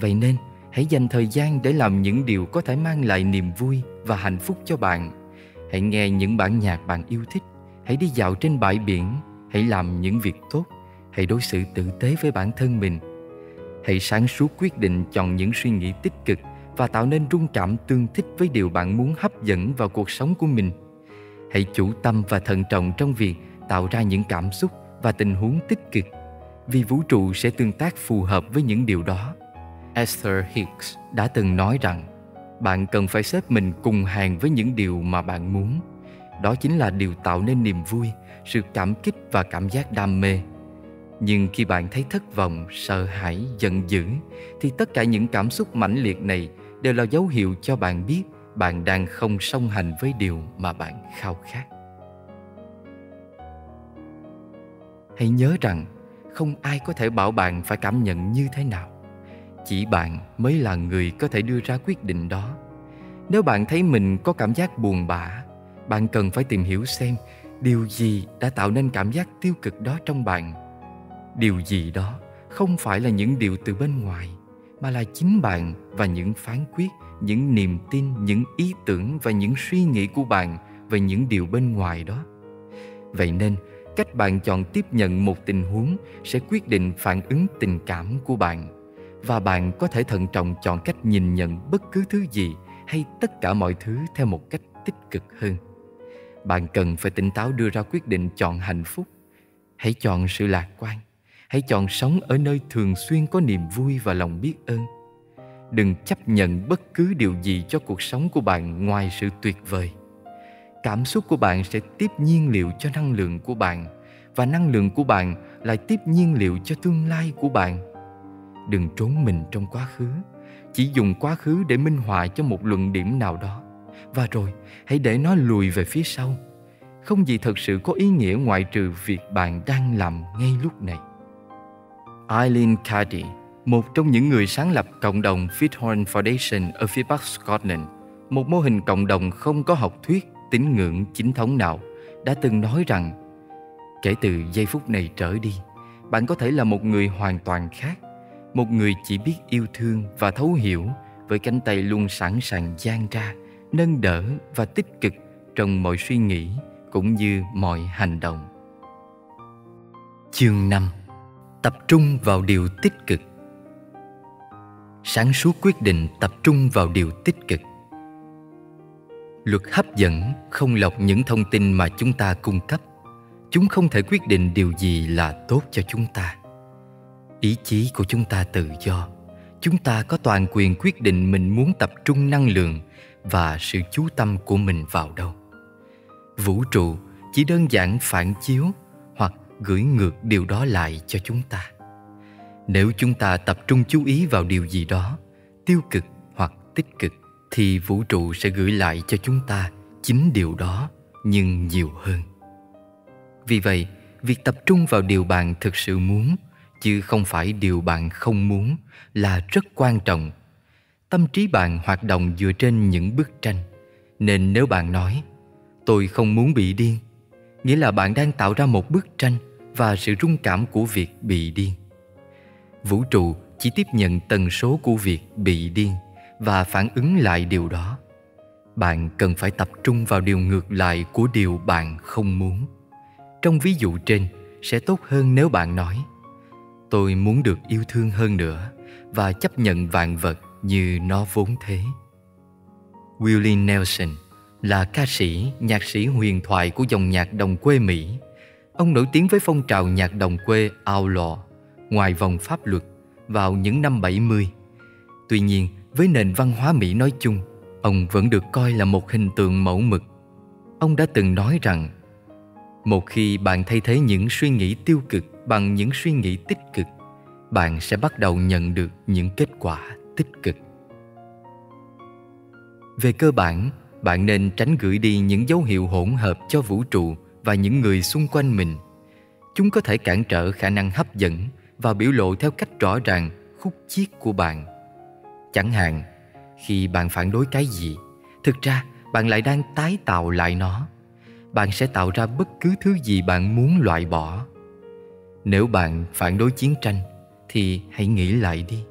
Vậy nên, hãy dành thời gian để làm những điều có thể mang lại niềm vui và hạnh phúc cho bạn. Hãy nghe những bản nhạc bạn yêu thích, hãy đi dạo trên bãi biển, hãy làm những việc tốt, hãy đối xử tử tế với bản thân mình. Hãy sáng suốt quyết định chọn những suy nghĩ tích cực và tạo nên rung cảm tương thích với điều bạn muốn hấp dẫn vào cuộc sống của mình hãy chủ tâm và thận trọng trong việc tạo ra những cảm xúc và tình huống tích cực vì vũ trụ sẽ tương tác phù hợp với những điều đó. Esther Hicks đã từng nói rằng bạn cần phải xếp mình cùng hàng với những điều mà bạn muốn. Đó chính là điều tạo nên niềm vui, sự cảm kích và cảm giác đam mê. Nhưng khi bạn thấy thất vọng, sợ hãi, giận dữ thì tất cả những cảm xúc mãnh liệt này đều là dấu hiệu cho bạn biết bạn đang không song hành với điều mà bạn khao khát. Hãy nhớ rằng, không ai có thể bảo bạn phải cảm nhận như thế nào. Chỉ bạn mới là người có thể đưa ra quyết định đó. Nếu bạn thấy mình có cảm giác buồn bã, bạn cần phải tìm hiểu xem điều gì đã tạo nên cảm giác tiêu cực đó trong bạn. Điều gì đó không phải là những điều từ bên ngoài, mà là chính bạn và những phán quyết những niềm tin, những ý tưởng và những suy nghĩ của bạn về những điều bên ngoài đó. Vậy nên, cách bạn chọn tiếp nhận một tình huống sẽ quyết định phản ứng tình cảm của bạn và bạn có thể thận trọng chọn cách nhìn nhận bất cứ thứ gì hay tất cả mọi thứ theo một cách tích cực hơn. Bạn cần phải tỉnh táo đưa ra quyết định chọn hạnh phúc. Hãy chọn sự lạc quan. Hãy chọn sống ở nơi thường xuyên có niềm vui và lòng biết ơn đừng chấp nhận bất cứ điều gì cho cuộc sống của bạn ngoài sự tuyệt vời. Cảm xúc của bạn sẽ tiếp nhiên liệu cho năng lượng của bạn, và năng lượng của bạn lại tiếp nhiên liệu cho tương lai của bạn. Đừng trốn mình trong quá khứ, chỉ dùng quá khứ để minh họa cho một luận điểm nào đó. Và rồi, hãy để nó lùi về phía sau. Không gì thật sự có ý nghĩa ngoại trừ việc bạn đang làm ngay lúc này. Eileen Caddy một trong những người sáng lập cộng đồng Fithorn Foundation ở phía bắc Scotland, một mô hình cộng đồng không có học thuyết, tín ngưỡng chính thống nào, đã từng nói rằng kể từ giây phút này trở đi, bạn có thể là một người hoàn toàn khác, một người chỉ biết yêu thương và thấu hiểu với cánh tay luôn sẵn sàng dang ra, nâng đỡ và tích cực trong mọi suy nghĩ cũng như mọi hành động. Chương 5 Tập trung vào điều tích cực sáng suốt quyết định tập trung vào điều tích cực. Luật hấp dẫn không lọc những thông tin mà chúng ta cung cấp. Chúng không thể quyết định điều gì là tốt cho chúng ta. Ý chí của chúng ta tự do. Chúng ta có toàn quyền quyết định mình muốn tập trung năng lượng và sự chú tâm của mình vào đâu. Vũ trụ chỉ đơn giản phản chiếu hoặc gửi ngược điều đó lại cho chúng ta nếu chúng ta tập trung chú ý vào điều gì đó, tiêu cực hoặc tích cực, thì vũ trụ sẽ gửi lại cho chúng ta chính điều đó, nhưng nhiều hơn. Vì vậy, việc tập trung vào điều bạn thực sự muốn, chứ không phải điều bạn không muốn, là rất quan trọng. Tâm trí bạn hoạt động dựa trên những bức tranh. Nên nếu bạn nói, tôi không muốn bị điên, nghĩa là bạn đang tạo ra một bức tranh và sự rung cảm của việc bị điên vũ trụ chỉ tiếp nhận tần số của việc bị điên và phản ứng lại điều đó. Bạn cần phải tập trung vào điều ngược lại của điều bạn không muốn. Trong ví dụ trên, sẽ tốt hơn nếu bạn nói, tôi muốn được yêu thương hơn nữa và chấp nhận vạn vật như nó vốn thế. Willie nelson là ca sĩ, nhạc sĩ huyền thoại của dòng nhạc đồng quê mỹ. Ông nổi tiếng với phong trào nhạc đồng quê outlaw ngoài vòng pháp luật vào những năm 70. Tuy nhiên, với nền văn hóa Mỹ nói chung, ông vẫn được coi là một hình tượng mẫu mực. Ông đã từng nói rằng, một khi bạn thay thế những suy nghĩ tiêu cực bằng những suy nghĩ tích cực, bạn sẽ bắt đầu nhận được những kết quả tích cực. Về cơ bản, bạn nên tránh gửi đi những dấu hiệu hỗn hợp cho vũ trụ và những người xung quanh mình. Chúng có thể cản trở khả năng hấp dẫn và biểu lộ theo cách rõ ràng khúc chiết của bạn. Chẳng hạn, khi bạn phản đối cái gì, thực ra bạn lại đang tái tạo lại nó. Bạn sẽ tạo ra bất cứ thứ gì bạn muốn loại bỏ. Nếu bạn phản đối chiến tranh, thì hãy nghĩ lại đi.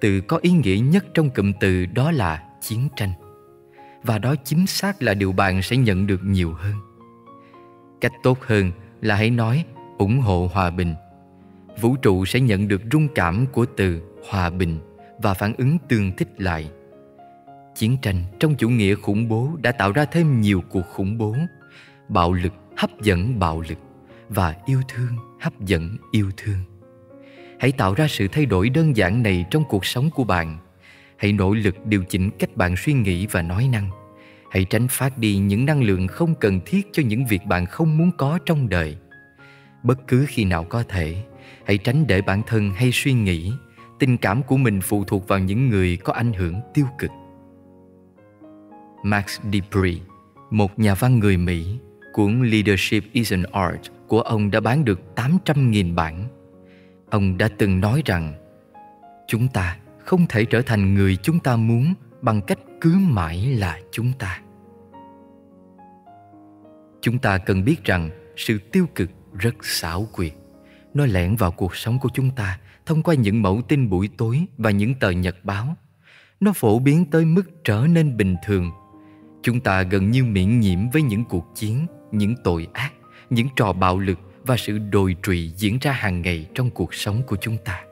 Từ có ý nghĩa nhất trong cụm từ đó là chiến tranh. Và đó chính xác là điều bạn sẽ nhận được nhiều hơn. Cách tốt hơn là hãy nói ủng hộ hòa bình vũ trụ sẽ nhận được rung cảm của từ hòa bình và phản ứng tương thích lại. Chiến tranh trong chủ nghĩa khủng bố đã tạo ra thêm nhiều cuộc khủng bố, bạo lực hấp dẫn bạo lực và yêu thương hấp dẫn yêu thương. Hãy tạo ra sự thay đổi đơn giản này trong cuộc sống của bạn. Hãy nỗ lực điều chỉnh cách bạn suy nghĩ và nói năng. Hãy tránh phát đi những năng lượng không cần thiết cho những việc bạn không muốn có trong đời. Bất cứ khi nào có thể, hãy tránh để bản thân hay suy nghĩ tình cảm của mình phụ thuộc vào những người có ảnh hưởng tiêu cực max Debris, một nhà văn người Mỹ, cuốn Leadership is an Art của ông đã bán được 800.000 bản. Ông đã từng nói rằng Chúng ta không thể trở thành người chúng ta muốn bằng cách cứ mãi là chúng ta. Chúng ta cần biết rằng sự tiêu cực rất xảo quyệt. Nó lẻn vào cuộc sống của chúng ta thông qua những mẫu tin buổi tối và những tờ nhật báo. Nó phổ biến tới mức trở nên bình thường. Chúng ta gần như miễn nhiễm với những cuộc chiến, những tội ác, những trò bạo lực và sự đồi trụy diễn ra hàng ngày trong cuộc sống của chúng ta.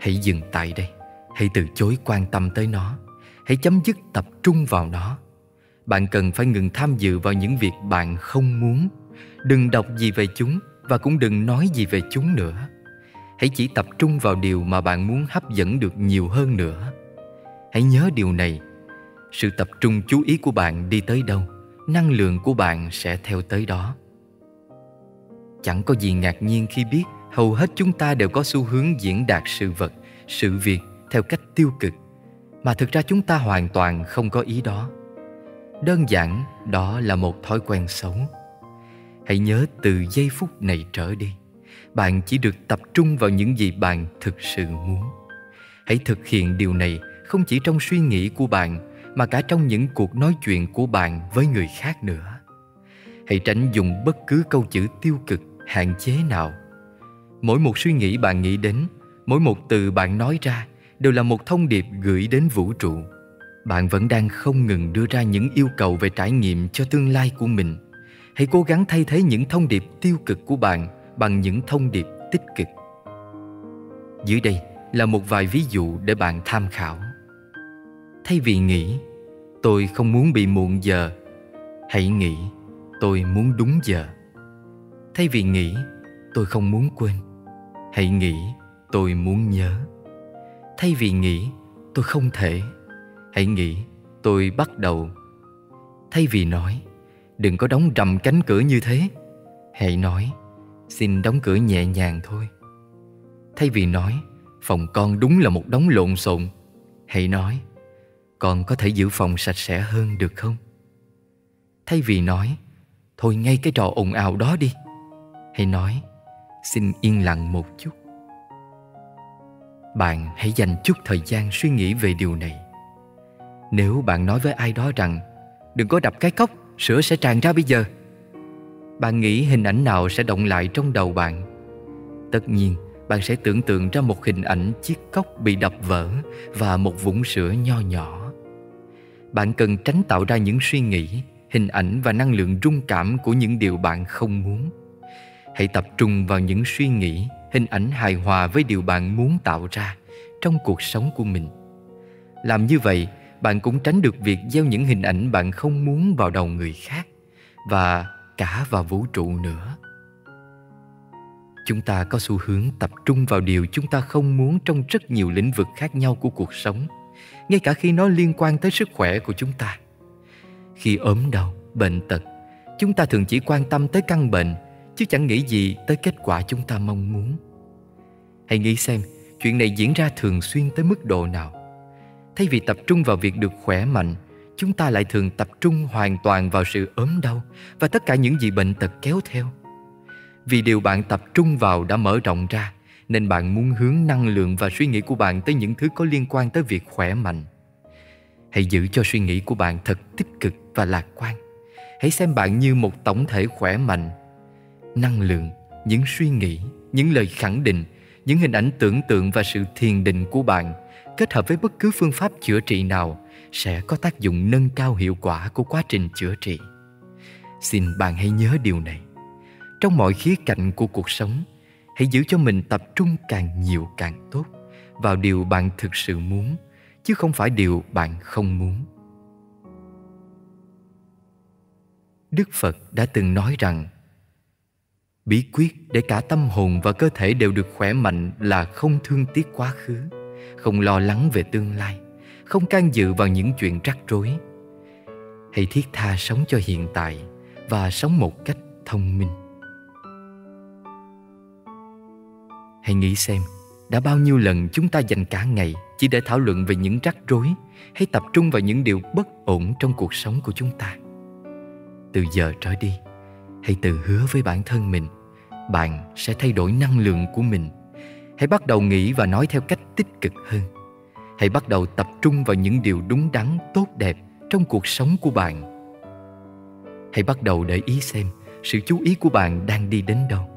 Hãy dừng tại đây, hãy từ chối quan tâm tới nó, hãy chấm dứt tập trung vào nó. Bạn cần phải ngừng tham dự vào những việc bạn không muốn. Đừng đọc gì về chúng và cũng đừng nói gì về chúng nữa. Hãy chỉ tập trung vào điều mà bạn muốn hấp dẫn được nhiều hơn nữa. Hãy nhớ điều này. Sự tập trung chú ý của bạn đi tới đâu, năng lượng của bạn sẽ theo tới đó. Chẳng có gì ngạc nhiên khi biết hầu hết chúng ta đều có xu hướng diễn đạt sự vật, sự việc theo cách tiêu cực. Mà thực ra chúng ta hoàn toàn không có ý đó. Đơn giản, đó là một thói quen xấu hãy nhớ từ giây phút này trở đi. Bạn chỉ được tập trung vào những gì bạn thực sự muốn. Hãy thực hiện điều này không chỉ trong suy nghĩ của bạn, mà cả trong những cuộc nói chuyện của bạn với người khác nữa. Hãy tránh dùng bất cứ câu chữ tiêu cực, hạn chế nào. Mỗi một suy nghĩ bạn nghĩ đến, mỗi một từ bạn nói ra đều là một thông điệp gửi đến vũ trụ. Bạn vẫn đang không ngừng đưa ra những yêu cầu về trải nghiệm cho tương lai của mình hãy cố gắng thay thế những thông điệp tiêu cực của bạn bằng những thông điệp tích cực. Dưới đây là một vài ví dụ để bạn tham khảo. Thay vì nghĩ, tôi không muốn bị muộn giờ, hãy nghĩ, tôi muốn đúng giờ. Thay vì nghĩ, tôi không muốn quên, hãy nghĩ, tôi muốn nhớ. Thay vì nghĩ, tôi không thể, hãy nghĩ, tôi bắt đầu. Thay vì nói đừng có đóng rầm cánh cửa như thế. Hãy nói, xin đóng cửa nhẹ nhàng thôi. Thay vì nói, phòng con đúng là một đống lộn xộn. Hãy nói, con có thể giữ phòng sạch sẽ hơn được không? Thay vì nói, thôi ngay cái trò ồn ào đó đi. Hãy nói, xin yên lặng một chút. Bạn hãy dành chút thời gian suy nghĩ về điều này. Nếu bạn nói với ai đó rằng, đừng có đập cái cốc sữa sẽ tràn ra bây giờ. Bạn nghĩ hình ảnh nào sẽ động lại trong đầu bạn? Tất nhiên, bạn sẽ tưởng tượng ra một hình ảnh chiếc cốc bị đập vỡ và một vũng sữa nho nhỏ. Bạn cần tránh tạo ra những suy nghĩ, hình ảnh và năng lượng rung cảm của những điều bạn không muốn. Hãy tập trung vào những suy nghĩ, hình ảnh hài hòa với điều bạn muốn tạo ra trong cuộc sống của mình. Làm như vậy bạn cũng tránh được việc gieo những hình ảnh bạn không muốn vào đầu người khác và cả vào vũ trụ nữa. Chúng ta có xu hướng tập trung vào điều chúng ta không muốn trong rất nhiều lĩnh vực khác nhau của cuộc sống, ngay cả khi nó liên quan tới sức khỏe của chúng ta. Khi ốm đau, bệnh tật, chúng ta thường chỉ quan tâm tới căn bệnh, chứ chẳng nghĩ gì tới kết quả chúng ta mong muốn. Hãy nghĩ xem, chuyện này diễn ra thường xuyên tới mức độ nào thay vì tập trung vào việc được khỏe mạnh, chúng ta lại thường tập trung hoàn toàn vào sự ốm đau và tất cả những gì bệnh tật kéo theo. Vì điều bạn tập trung vào đã mở rộng ra, nên bạn muốn hướng năng lượng và suy nghĩ của bạn tới những thứ có liên quan tới việc khỏe mạnh. Hãy giữ cho suy nghĩ của bạn thật tích cực và lạc quan. Hãy xem bạn như một tổng thể khỏe mạnh. Năng lượng, những suy nghĩ, những lời khẳng định, những hình ảnh tưởng tượng và sự thiền định của bạn kết hợp với bất cứ phương pháp chữa trị nào sẽ có tác dụng nâng cao hiệu quả của quá trình chữa trị. Xin bạn hãy nhớ điều này. Trong mọi khía cạnh của cuộc sống, hãy giữ cho mình tập trung càng nhiều càng tốt vào điều bạn thực sự muốn, chứ không phải điều bạn không muốn. Đức phật đã từng nói rằng, bí quyết để cả tâm hồn và cơ thể đều được khỏe mạnh là không thương tiếc quá khứ không lo lắng về tương lai, không can dự vào những chuyện rắc rối. Hãy thiết tha sống cho hiện tại và sống một cách thông minh. Hãy nghĩ xem, đã bao nhiêu lần chúng ta dành cả ngày chỉ để thảo luận về những rắc rối hay tập trung vào những điều bất ổn trong cuộc sống của chúng ta. Từ giờ trở đi, hãy tự hứa với bản thân mình, bạn sẽ thay đổi năng lượng của mình hãy bắt đầu nghĩ và nói theo cách tích cực hơn. Hãy bắt đầu tập trung vào những điều đúng đắn, tốt đẹp trong cuộc sống của bạn. Hãy bắt đầu để ý xem sự chú ý của bạn đang đi đến đâu.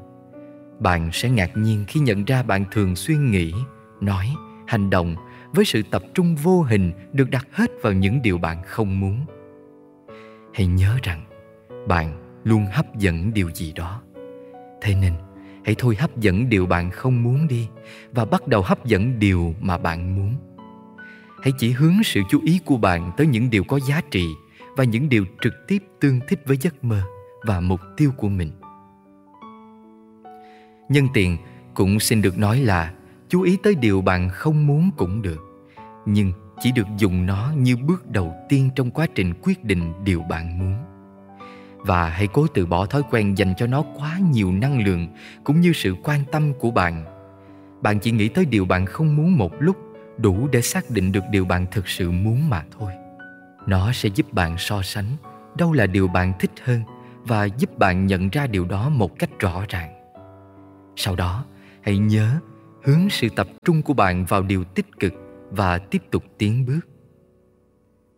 Bạn sẽ ngạc nhiên khi nhận ra bạn thường xuyên nghĩ, nói, hành động với sự tập trung vô hình được đặt hết vào những điều bạn không muốn. Hãy nhớ rằng bạn luôn hấp dẫn điều gì đó. Thế nên hãy thôi hấp dẫn điều bạn không muốn đi và bắt đầu hấp dẫn điều mà bạn muốn. Hãy chỉ hướng sự chú ý của bạn tới những điều có giá trị và những điều trực tiếp tương thích với giấc mơ và mục tiêu của mình. Nhân tiện cũng xin được nói là chú ý tới điều bạn không muốn cũng được, nhưng chỉ được dùng nó như bước đầu tiên trong quá trình quyết định điều bạn muốn và hãy cố từ bỏ thói quen dành cho nó quá nhiều năng lượng cũng như sự quan tâm của bạn. Bạn chỉ nghĩ tới điều bạn không muốn một lúc đủ để xác định được điều bạn thực sự muốn mà thôi. Nó sẽ giúp bạn so sánh đâu là điều bạn thích hơn và giúp bạn nhận ra điều đó một cách rõ ràng. Sau đó, hãy nhớ hướng sự tập trung của bạn vào điều tích cực và tiếp tục tiến bước.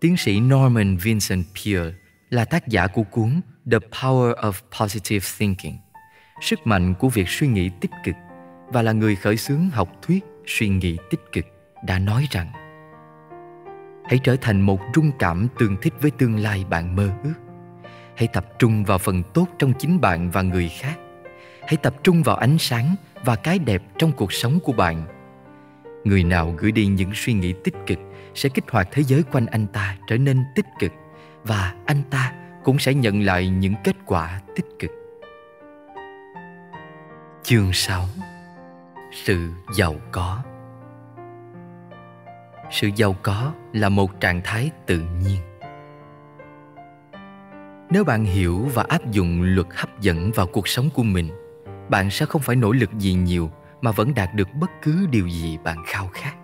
Tiến sĩ norman vincent peale là tác giả của cuốn the power of positive thinking, sức mạnh của việc suy nghĩ tích cực và là người khởi xướng học thuyết suy nghĩ tích cực đã nói rằng, hãy trở thành một trung cảm tương thích với tương lai bạn mơ ước. Hãy tập trung vào phần tốt trong chính bạn và người khác. Hãy tập trung vào ánh sáng và cái đẹp trong cuộc sống của bạn. Người nào gửi đi những suy nghĩ tích cực sẽ kích hoạt thế giới quanh anh ta trở nên tích cực và anh ta cũng sẽ nhận lại những kết quả tích cực. Chương 6 sự giàu có. Sự giàu có là một trạng thái tự nhiên. Nếu bạn hiểu và áp dụng luật hấp dẫn vào cuộc sống của mình, bạn sẽ không phải nỗ lực gì nhiều mà vẫn đạt được bất cứ điều gì bạn khao khát.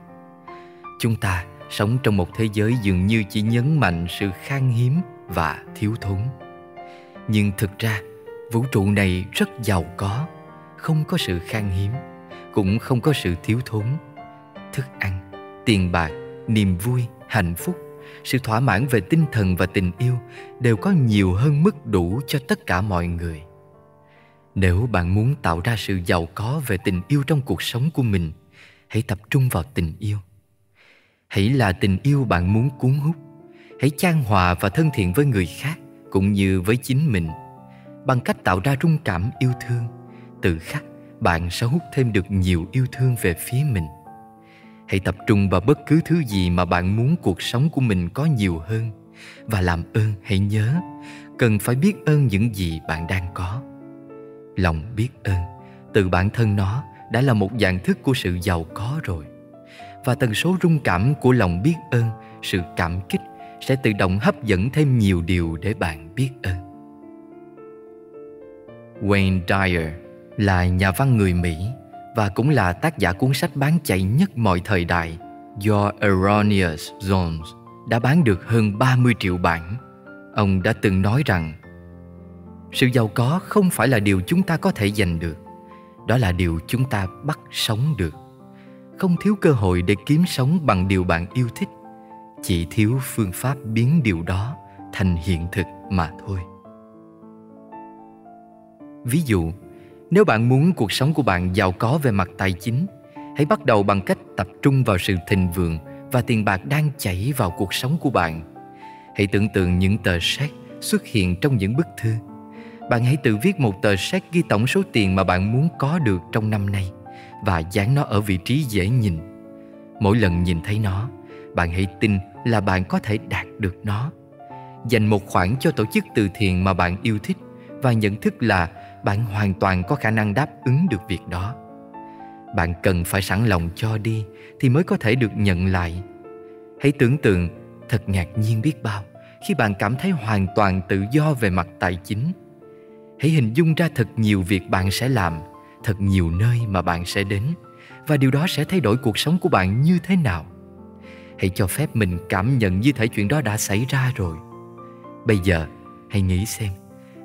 Chúng ta sống trong một thế giới dường như chỉ nhấn mạnh sự khan hiếm và thiếu thốn. Nhưng thực ra, vũ trụ này rất giàu có, không có sự khan hiếm, cũng không có sự thiếu thốn. Thức ăn, tiền bạc, niềm vui, hạnh phúc, sự thỏa mãn về tinh thần và tình yêu đều có nhiều hơn mức đủ cho tất cả mọi người. Nếu bạn muốn tạo ra sự giàu có về tình yêu trong cuộc sống của mình, hãy tập trung vào tình yêu. Hãy là tình yêu bạn muốn cuốn hút hãy chan hòa và thân thiện với người khác, cũng như với chính mình. Bằng cách tạo ra rung cảm yêu thương tự khắc bạn sẽ hút thêm được nhiều yêu thương về phía mình. Hãy tập trung vào bất cứ thứ gì mà bạn muốn cuộc sống của mình có nhiều hơn. Và làm ơn, hãy nhớ, cần phải biết ơn những gì bạn đang có. Lòng biết ơn, từ bản thân nó đã là một dạng thức của sự giàu có rồi. Và tần số rung cảm của lòng biết ơn, sự cảm kích sẽ tự động hấp dẫn thêm nhiều điều để bạn biết ơn. Wayne Dyer là nhà văn người Mỹ và cũng là tác giả cuốn sách bán chạy nhất mọi thời đại Your Erroneous Zones, đã bán được hơn 30 triệu bản. Ông đã từng nói rằng, sự giàu có không phải là điều chúng ta có thể giành được, đó là điều chúng ta bắt sống được. Không thiếu cơ hội để kiếm sống bằng điều bạn yêu thích chỉ thiếu phương pháp biến điều đó thành hiện thực mà thôi. Ví dụ nếu bạn muốn cuộc sống của bạn giàu có về mặt tài chính hãy bắt đầu bằng cách tập trung vào sự thịnh vượng và tiền bạc đang chảy vào cuộc sống của bạn. Hãy tưởng tượng những tờ séc xuất hiện trong những bức thư. Bạn hãy tự viết một tờ séc ghi tổng số tiền mà bạn muốn có được trong năm nay và dán nó ở vị trí dễ nhìn. Mỗi lần nhìn thấy nó, bạn hãy tin là bạn có thể đạt được nó. Dành một khoản cho tổ chức từ thiện mà bạn yêu thích và nhận thức là bạn hoàn toàn có khả năng đáp ứng được việc đó. Bạn cần phải sẵn lòng cho đi thì mới có thể được nhận lại. Hãy tưởng tượng, thật ngạc nhiên biết bao khi bạn cảm thấy hoàn toàn tự do về mặt tài chính hãy hình dung ra thật nhiều việc bạn sẽ làm, thật nhiều nơi mà bạn sẽ đến và điều đó sẽ thay đổi cuộc sống của bạn như thế nào hãy cho phép mình cảm nhận như thể chuyện đó đã xảy ra rồi. Bây giờ, hãy nghĩ xem,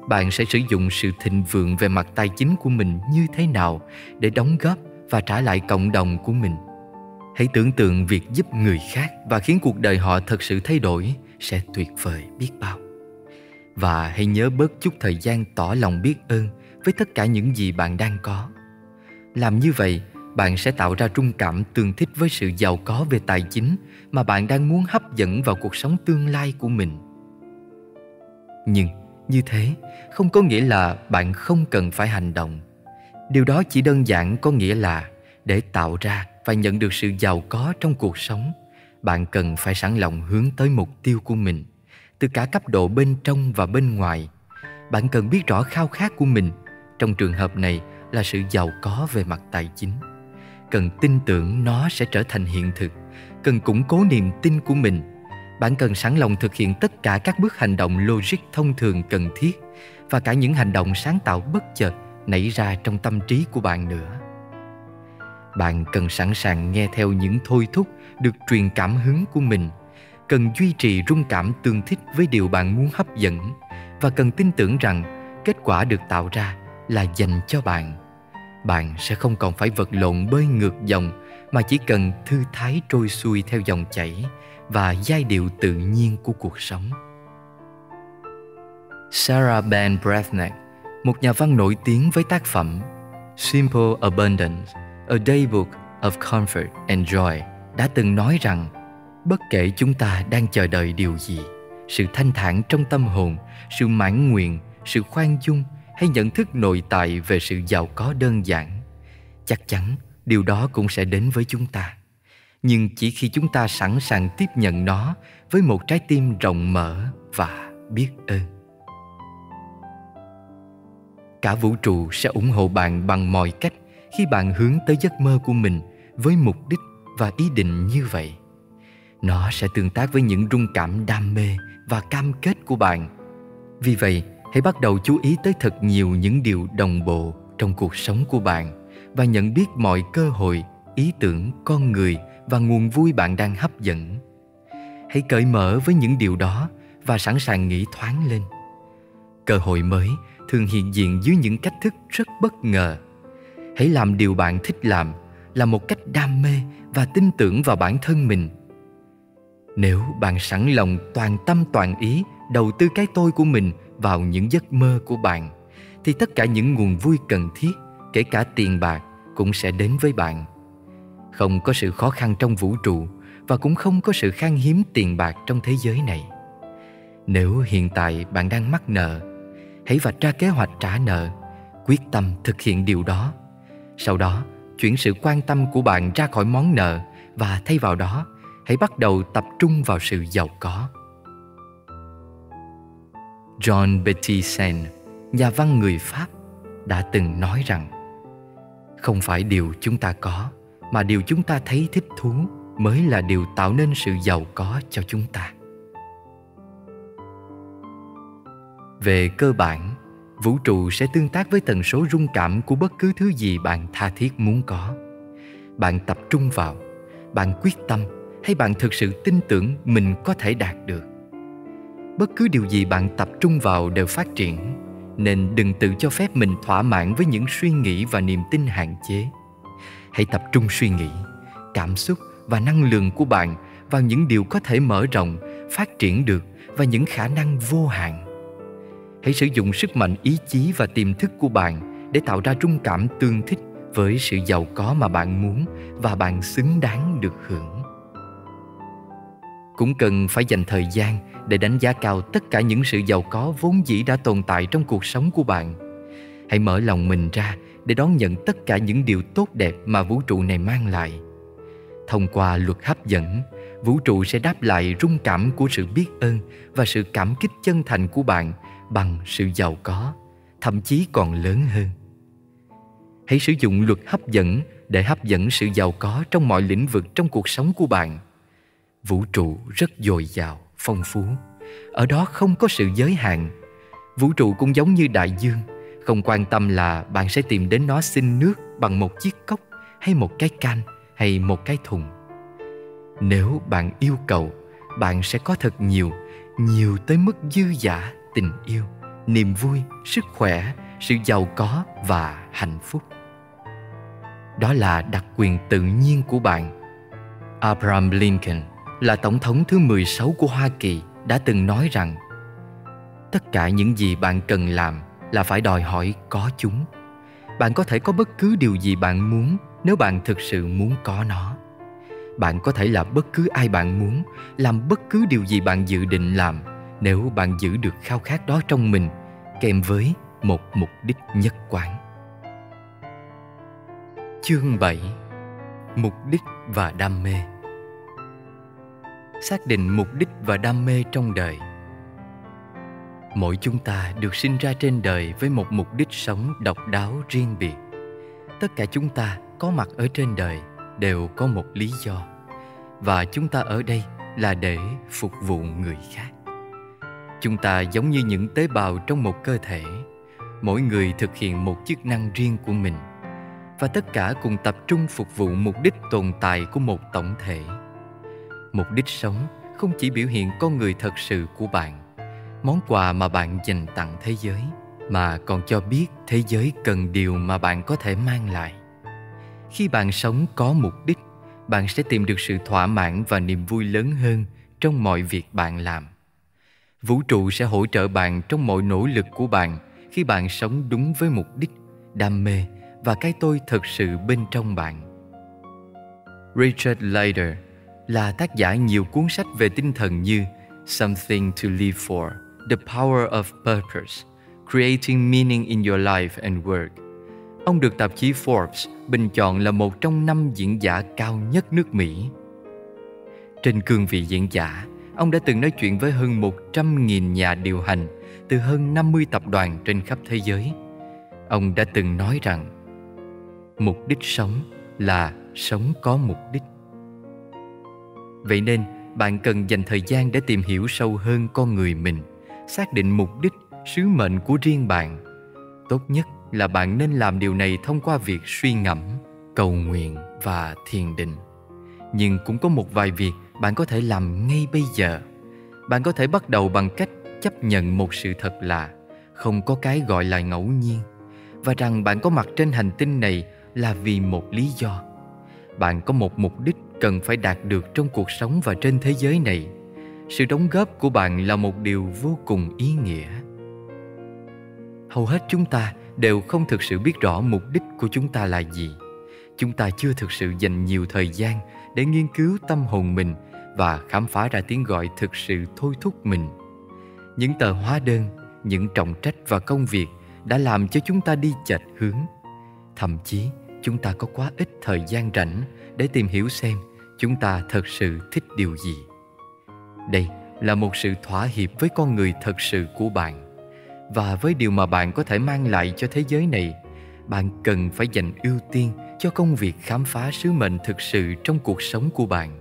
bạn sẽ sử dụng sự thịnh vượng về mặt tài chính của mình như thế nào để đóng góp và trả lại cộng đồng của mình. Hãy tưởng tượng việc giúp người khác và khiến cuộc đời họ thật sự thay đổi sẽ tuyệt vời biết bao. Và hãy nhớ bớt chút thời gian tỏ lòng biết ơn với tất cả những gì bạn đang có. Làm như vậy bạn sẽ tạo ra trung cảm tương thích với sự giàu có về tài chính mà bạn đang muốn hấp dẫn vào cuộc sống tương lai của mình. Nhưng, như thế, không có nghĩa là bạn không cần phải hành động. Điều đó chỉ đơn giản có nghĩa là để tạo ra và nhận được sự giàu có trong cuộc sống, bạn cần phải sẵn lòng hướng tới mục tiêu của mình, từ cả cấp độ bên trong và bên ngoài. Bạn cần biết rõ khao khát của mình, trong trường hợp này là sự giàu có về mặt tài chính cần tin tưởng nó sẽ trở thành hiện thực, cần củng cố niềm tin của mình. Bạn cần sẵn lòng thực hiện tất cả các bước hành động logic thông thường cần thiết và cả những hành động sáng tạo bất chợt nảy ra trong tâm trí của bạn nữa. Bạn cần sẵn sàng nghe theo những thôi thúc được truyền cảm hứng của mình, cần duy trì rung cảm tương thích với điều bạn muốn hấp dẫn và cần tin tưởng rằng kết quả được tạo ra là dành cho bạn bạn sẽ không còn phải vật lộn bơi ngược dòng mà chỉ cần thư thái trôi xuôi theo dòng chảy và giai điệu tự nhiên của cuộc sống. Sarah Ben Breathnach, một nhà văn nổi tiếng với tác phẩm Simple Abundance, A Daybook of Comfort and Joy, đã từng nói rằng bất kể chúng ta đang chờ đợi điều gì, sự thanh thản trong tâm hồn, sự mãn nguyện, sự khoan dung hay nhận thức nội tại về sự giàu có đơn giản, chắc chắn điều đó cũng sẽ đến với chúng ta. Nhưng chỉ khi chúng ta sẵn sàng tiếp nhận nó với một trái tim rộng mở và biết ơn. Cả vũ trụ sẽ ủng hộ bạn bằng mọi cách khi bạn hướng tới giấc mơ của mình với mục đích và ý định như vậy. Nó sẽ tương tác với những rung cảm đam mê và cam kết của bạn. Vì vậy hãy bắt đầu chú ý tới thật nhiều những điều đồng bộ trong cuộc sống của bạn và nhận biết mọi cơ hội, ý tưởng, con người và nguồn vui bạn đang hấp dẫn. Hãy cởi mở với những điều đó và sẵn sàng nghĩ thoáng lên. Cơ hội mới thường hiện diện dưới những cách thức rất bất ngờ. Hãy làm điều bạn thích làm là một cách đam mê và tin tưởng vào bản thân mình. Nếu bạn sẵn lòng toàn tâm toàn ý đầu tư cái tôi của mình vào những giấc mơ của bạn, thì tất cả những nguồn vui cần thiết, kể cả tiền bạc, cũng sẽ đến với bạn. Không có sự khó khăn trong vũ trụ và cũng không có sự khan hiếm tiền bạc trong thế giới này. Nếu hiện tại bạn đang mắc nợ, hãy vạch ra kế hoạch trả nợ, quyết tâm thực hiện điều đó. Sau đó, chuyển sự quan tâm của bạn ra khỏi món nợ và thay vào đó, hãy bắt đầu tập trung vào sự giàu có john betty sen nhà văn người pháp, đã từng nói rằng, không phải điều chúng ta có, mà điều chúng ta thấy thích thú mới là điều tạo nên sự giàu có cho chúng ta. Về cơ bản, vũ trụ sẽ tương tác với tần số rung cảm của bất cứ thứ gì bạn tha thiết muốn có. Bạn tập trung vào, bạn quyết tâm hay bạn thực sự tin tưởng mình có thể đạt được bất cứ điều gì bạn tập trung vào đều phát triển, nên đừng tự cho phép mình thỏa mãn với những suy nghĩ và niềm tin hạn chế. Hãy tập trung suy nghĩ, cảm xúc và năng lượng của bạn vào những điều có thể mở rộng, phát triển được và những khả năng vô hạn. Hãy sử dụng sức mạnh ý chí và tiềm thức của bạn để tạo ra trung cảm tương thích với sự giàu có mà bạn muốn và bạn xứng đáng được hưởng. Cũng cần phải dành thời gian để đánh giá cao tất cả những sự giàu có vốn dĩ đã tồn tại trong cuộc sống của bạn. Hãy mở lòng mình ra để đón nhận tất cả những điều tốt đẹp mà vũ trụ này mang lại. Thông qua luật hấp dẫn, vũ trụ sẽ đáp lại rung cảm của sự biết ơn và sự cảm kích chân thành của bạn bằng sự giàu có, thậm chí còn lớn hơn. Hãy sử dụng luật hấp dẫn để hấp dẫn sự giàu có trong mọi lĩnh vực trong cuộc sống của bạn. Vũ trụ rất dồi dào phong phú. Ở đó không có sự giới hạn. Vũ trụ cũng giống như đại dương, không quan tâm là bạn sẽ tìm đến nó xin nước bằng một chiếc cốc, hay một cái can, hay một cái thùng. Nếu bạn yêu cầu, bạn sẽ có thật nhiều nhiều tới mức dư dả, tình yêu, niềm vui, sức khỏe, sự giàu có và hạnh phúc. Đó là đặc quyền tự nhiên của bạn. Abraham Lincoln là tổng thống thứ 16 của Hoa Kỳ, đã từng nói rằng, tất cả những gì bạn cần làm là phải đòi hỏi có chúng. Bạn có thể có bất cứ điều gì bạn muốn nếu bạn thực sự muốn có nó. Bạn có thể là bất cứ ai bạn muốn, làm bất cứ điều gì bạn dự định làm nếu bạn giữ được khao khát đó trong mình, kèm với một mục đích nhất quán. Chương 7 Mục đích và đam mê. Xác định mục đích và đam mê trong đời. Mỗi chúng ta được sinh ra trên đời với một mục đích sống độc đáo riêng biệt. Tất cả chúng ta có mặt ở trên đời đều có một lý do, và chúng ta ở đây là để phục vụ người khác. Chúng ta giống như những tế bào trong một cơ thể, mỗi người thực hiện một chức năng riêng của mình, và tất cả cùng tập trung phục vụ mục đích tồn tại của một tổng thể mục đích sống không chỉ biểu hiện con người thật sự của bạn, món quà mà bạn dành tặng thế giới, mà còn cho biết thế giới cần điều mà bạn có thể mang lại. Khi bạn sống có mục đích, bạn sẽ tìm được sự thỏa mãn và niềm vui lớn hơn trong mọi việc bạn làm. Vũ trụ sẽ hỗ trợ bạn trong mọi nỗ lực của bạn khi bạn sống đúng với mục đích, đam mê và cái tôi thật sự bên trong bạn. Richard leider là tác giả nhiều cuốn sách về tinh thần như something to live for the power of purpose creating meaning in your life and work ông được tạp chí Forbes bình chọn là một trong năm diễn giả cao nhất nước Mỹ. Trên cương vị diễn giả, ông đã từng nói chuyện với hơn 100.000 nhà điều hành từ hơn 50 tập đoàn trên khắp thế giới. Ông đã từng nói rằng mục đích sống là sống có mục đích. Vậy nên, bạn cần dành thời gian để tìm hiểu sâu hơn con người mình, xác định mục đích, sứ mệnh của riêng bạn. Tốt nhất là bạn nên làm điều này thông qua việc suy ngẫm, cầu nguyện và thiền định. Nhưng cũng có một vài việc bạn có thể làm ngay bây giờ. Bạn có thể bắt đầu bằng cách chấp nhận một sự thật là không có cái gọi là ngẫu nhiên và rằng bạn có mặt trên hành tinh này là vì một lý do. Bạn có một mục đích cần phải đạt được trong cuộc sống và trên thế giới này. Sự đóng góp của bạn là một điều vô cùng ý nghĩa. Hầu hết chúng ta đều không thực sự biết rõ mục đích của chúng ta là gì chúng ta chưa thực sự dành nhiều thời gian để nghiên cứu tâm hồn mình và khám phá ra tiếng gọi thực sự thôi thúc mình những tờ hóa đơn, những trọng trách và công việc đã làm cho chúng ta đi chệch hướng thậm chí chúng ta có quá ít thời gian rảnh để tìm hiểu xem chúng ta thật sự thích điều gì. Đây là một sự thỏa hiệp với con người thật sự của bạn. Và với điều mà bạn có thể mang lại cho thế giới này, bạn cần phải dành ưu tiên cho công việc khám phá sứ mệnh thực sự trong cuộc sống của bạn.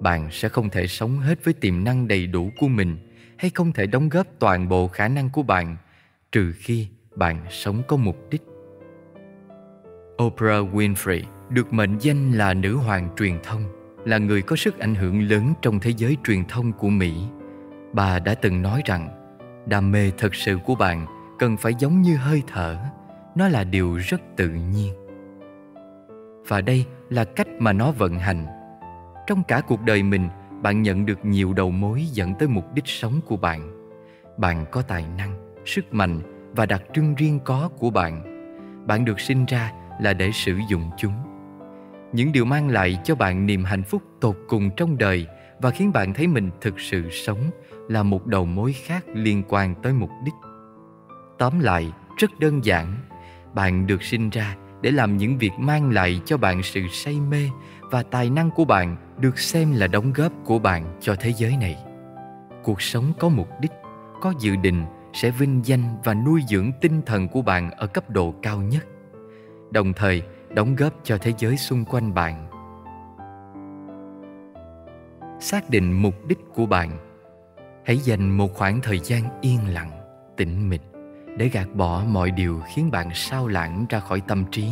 Bạn sẽ không thể sống hết với tiềm năng đầy đủ của mình hay không thể đóng góp toàn bộ khả năng của bạn, trừ khi bạn sống có mục đích oprah winfrey, được mệnh danh là nữ hoàng truyền thông, là người có sức ảnh hưởng lớn trong thế giới truyền thông của mỹ. Bà đã từng nói rằng, đam mê thật sự của bạn cần phải giống như hơi thở, nó là điều rất tự nhiên. Và đây là cách mà nó vận hành. Trong cả cuộc đời mình, bạn nhận được nhiều đầu mối dẫn tới mục đích sống của bạn. Bạn có tài năng, sức mạnh và đặc trưng riêng có của bạn. Bạn được sinh ra là để sử dụng chúng. Những điều mang lại cho bạn niềm hạnh phúc tột cùng trong đời và khiến bạn thấy mình thực sự sống là một đầu mối khác liên quan tới mục đích. Tóm lại, rất đơn giản, bạn được sinh ra để làm những việc mang lại cho bạn sự say mê và tài năng của bạn được xem là đóng góp của bạn cho thế giới này. Cuộc sống có mục đích, có dự định sẽ vinh danh và nuôi dưỡng tinh thần của bạn ở cấp độ cao nhất đồng thời đóng góp cho thế giới xung quanh bạn. Xác định mục đích của bạn, hãy dành một khoảng thời gian yên lặng, tĩnh mịch để gạt bỏ mọi điều khiến bạn sao lãng ra khỏi tâm trí.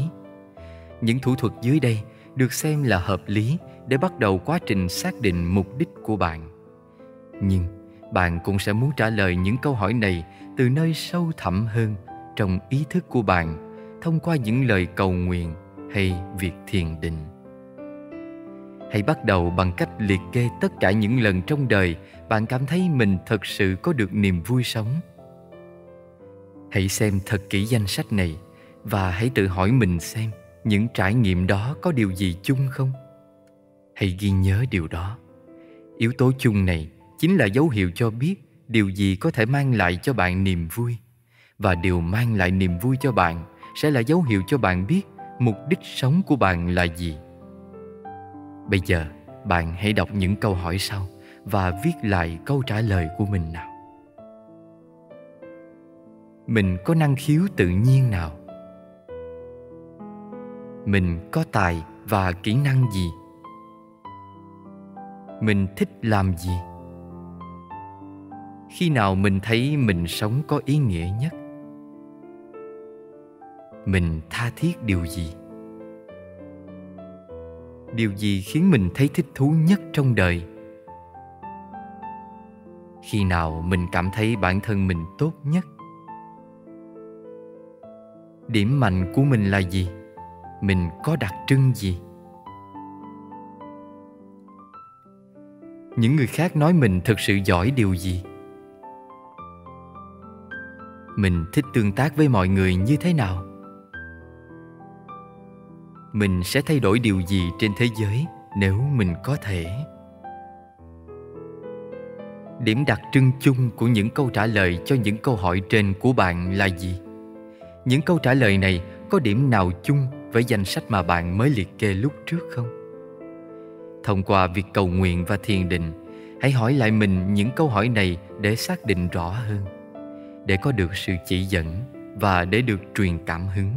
Những thủ thuật dưới đây được xem là hợp lý để bắt đầu quá trình xác định mục đích của bạn. Nhưng bạn cũng sẽ muốn trả lời những câu hỏi này từ nơi sâu thẳm hơn trong ý thức của bạn thông qua những lời cầu nguyện hay việc thiền định. Hãy bắt đầu bằng cách liệt kê tất cả những lần trong đời bạn cảm thấy mình thật sự có được niềm vui sống. Hãy xem thật kỹ danh sách này và hãy tự hỏi mình xem những trải nghiệm đó có điều gì chung không? Hãy ghi nhớ điều đó. Yếu tố chung này chính là dấu hiệu cho biết điều gì có thể mang lại cho bạn niềm vui và điều mang lại niềm vui cho bạn sẽ là dấu hiệu cho bạn biết mục đích sống của bạn là gì. Bây giờ, bạn hãy đọc những câu hỏi sau và viết lại câu trả lời của mình nào. Mình có năng khiếu tự nhiên nào? Mình có tài và kỹ năng gì? Mình thích làm gì? Khi nào mình thấy mình sống có ý nghĩa nhất? Mình tha thiết điều gì? Điều gì khiến mình thấy thích thú nhất trong đời? Khi nào mình cảm thấy bản thân mình tốt nhất? Điểm mạnh của mình là gì? Mình có đặc trưng gì? Những người khác nói mình thực sự giỏi điều gì? Mình thích tương tác với mọi người như thế nào? Mình sẽ thay đổi điều gì trên thế giới nếu mình có thể? Điểm đặc trưng chung của những câu trả lời cho những câu hỏi trên của bạn là gì? Những câu trả lời này có điểm nào chung với danh sách mà bạn mới liệt kê lúc trước không? Thông qua việc cầu nguyện và thiền định, hãy hỏi lại mình những câu hỏi này để xác định rõ hơn, để có được sự chỉ dẫn và để được truyền cảm hứng.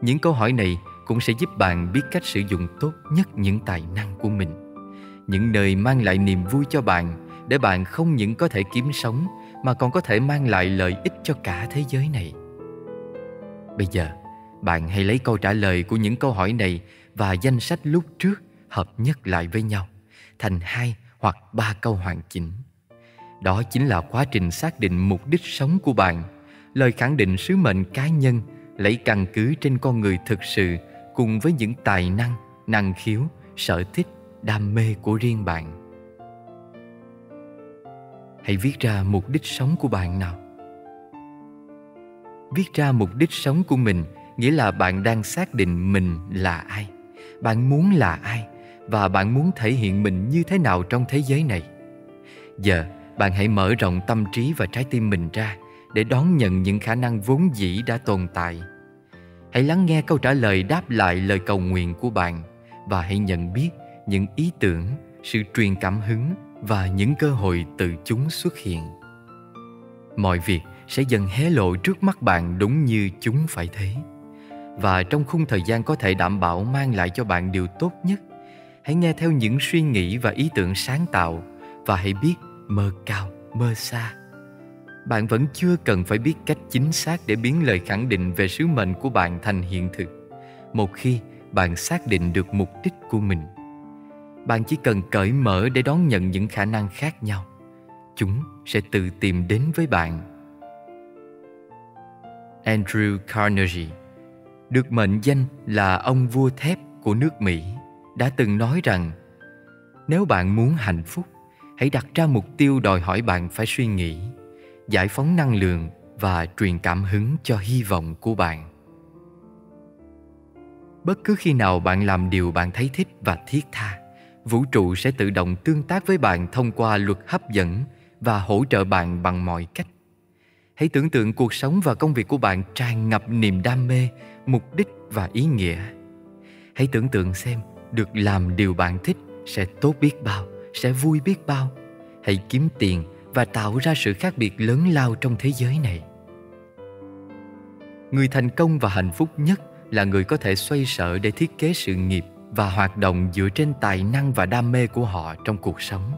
Những câu hỏi này cũng sẽ giúp bạn biết cách sử dụng tốt nhất những tài năng của mình. Những nơi mang lại niềm vui cho bạn để bạn không những có thể kiếm sống mà còn có thể mang lại lợi ích cho cả thế giới này. Bây giờ, bạn hãy lấy câu trả lời của những câu hỏi này và danh sách lúc trước hợp nhất lại với nhau thành hai hoặc ba câu hoàn chỉnh. Đó chính là quá trình xác định mục đích sống của bạn, lời khẳng định sứ mệnh cá nhân, lấy căn cứ trên con người thực sự cùng với những tài năng năng khiếu, sở thích, đam mê của riêng bạn. Hãy viết ra mục đích sống của bạn nào. Viết ra mục đích sống của mình nghĩa là bạn đang xác định mình là ai, bạn muốn là ai và bạn muốn thể hiện mình như thế nào trong thế giới này. Giờ, bạn hãy mở rộng tâm trí và trái tim mình ra để đón nhận những khả năng vốn dĩ đã tồn tại hãy lắng nghe câu trả lời đáp lại lời cầu nguyện của bạn và hãy nhận biết những ý tưởng, sự truyền cảm hứng và những cơ hội từ chúng xuất hiện. Mọi việc sẽ dần hé lộ trước mắt bạn đúng như chúng phải thế và trong khung thời gian có thể đảm bảo mang lại cho bạn điều tốt nhất, hãy nghe theo những suy nghĩ và ý tưởng sáng tạo và hãy biết mơ cao, mơ xa bạn vẫn chưa cần phải biết cách chính xác để biến lời khẳng định về sứ mệnh của bạn thành hiện thực. Một khi bạn xác định được mục đích của mình, bạn chỉ cần cởi mở để đón nhận những khả năng khác nhau. Chúng sẽ tự tìm đến với bạn. Andrew carnegie, được mệnh danh là ông vua thép của nước mỹ, đã từng nói rằng, nếu bạn muốn hạnh phúc, hãy đặt ra mục tiêu đòi hỏi bạn phải suy nghĩ giải phóng năng lượng và truyền cảm hứng cho hy vọng của bạn. Bất cứ khi nào bạn làm điều bạn thấy thích và thiết tha, vũ trụ sẽ tự động tương tác với bạn thông qua luật hấp dẫn và hỗ trợ bạn bằng mọi cách. Hãy tưởng tượng cuộc sống và công việc của bạn tràn ngập niềm đam mê, mục đích và ý nghĩa. Hãy tưởng tượng xem được làm điều bạn thích sẽ tốt biết bao, sẽ vui biết bao. Hãy kiếm tiền và tạo ra sự khác biệt lớn lao trong thế giới này. Người thành công và hạnh phúc nhất là người có thể xoay sở để thiết kế sự nghiệp và hoạt động dựa trên tài năng và đam mê của họ trong cuộc sống.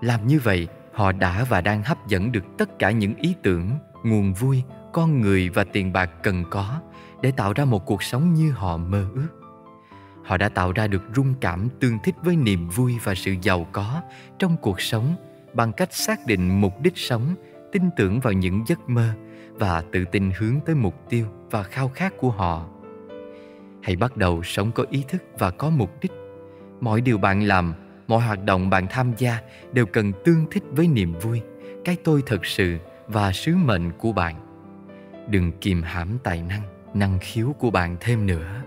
Làm như vậy, họ đã và đang hấp dẫn được tất cả những ý tưởng, nguồn vui, con người và tiền bạc cần có để tạo ra một cuộc sống như họ mơ ước. Họ đã tạo ra được rung cảm tương thích với niềm vui và sự giàu có trong cuộc sống bằng cách xác định mục đích sống, tin tưởng vào những giấc mơ và tự tin hướng tới mục tiêu và khao khát của họ. Hãy bắt đầu sống có ý thức và có mục đích. Mọi điều bạn làm, mọi hoạt động bạn tham gia đều cần tương thích với niềm vui, cái tôi thật sự và sứ mệnh của bạn. Đừng kìm hãm tài năng năng khiếu của bạn thêm nữa.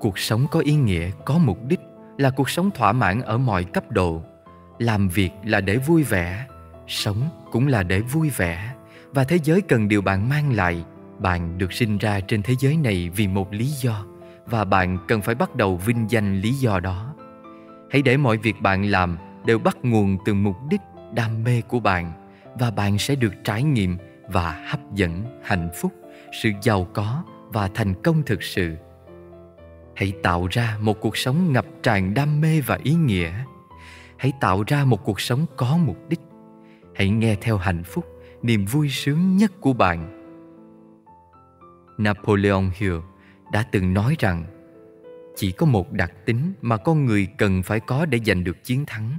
Cuộc sống có ý nghĩa, có mục đích là cuộc sống thỏa mãn ở mọi cấp độ làm việc là để vui vẻ, sống cũng là để vui vẻ. Và thế giới cần điều bạn mang lại. Bạn được sinh ra trên thế giới này vì một lý do. Và bạn cần phải bắt đầu vinh danh lý do đó. Hãy để mọi việc bạn làm đều bắt nguồn từ mục đích, đam mê của bạn. Và bạn sẽ được trải nghiệm và hấp dẫn hạnh phúc, sự giàu có và thành công thực sự. Hãy tạo ra một cuộc sống ngập tràn đam mê và ý nghĩa hãy tạo ra một cuộc sống có mục đích. Hãy nghe theo hạnh phúc, niềm vui sướng nhất của bạn. Napoleon hill đã từng nói rằng, chỉ có một đặc tính mà con người cần phải có để giành được chiến thắng,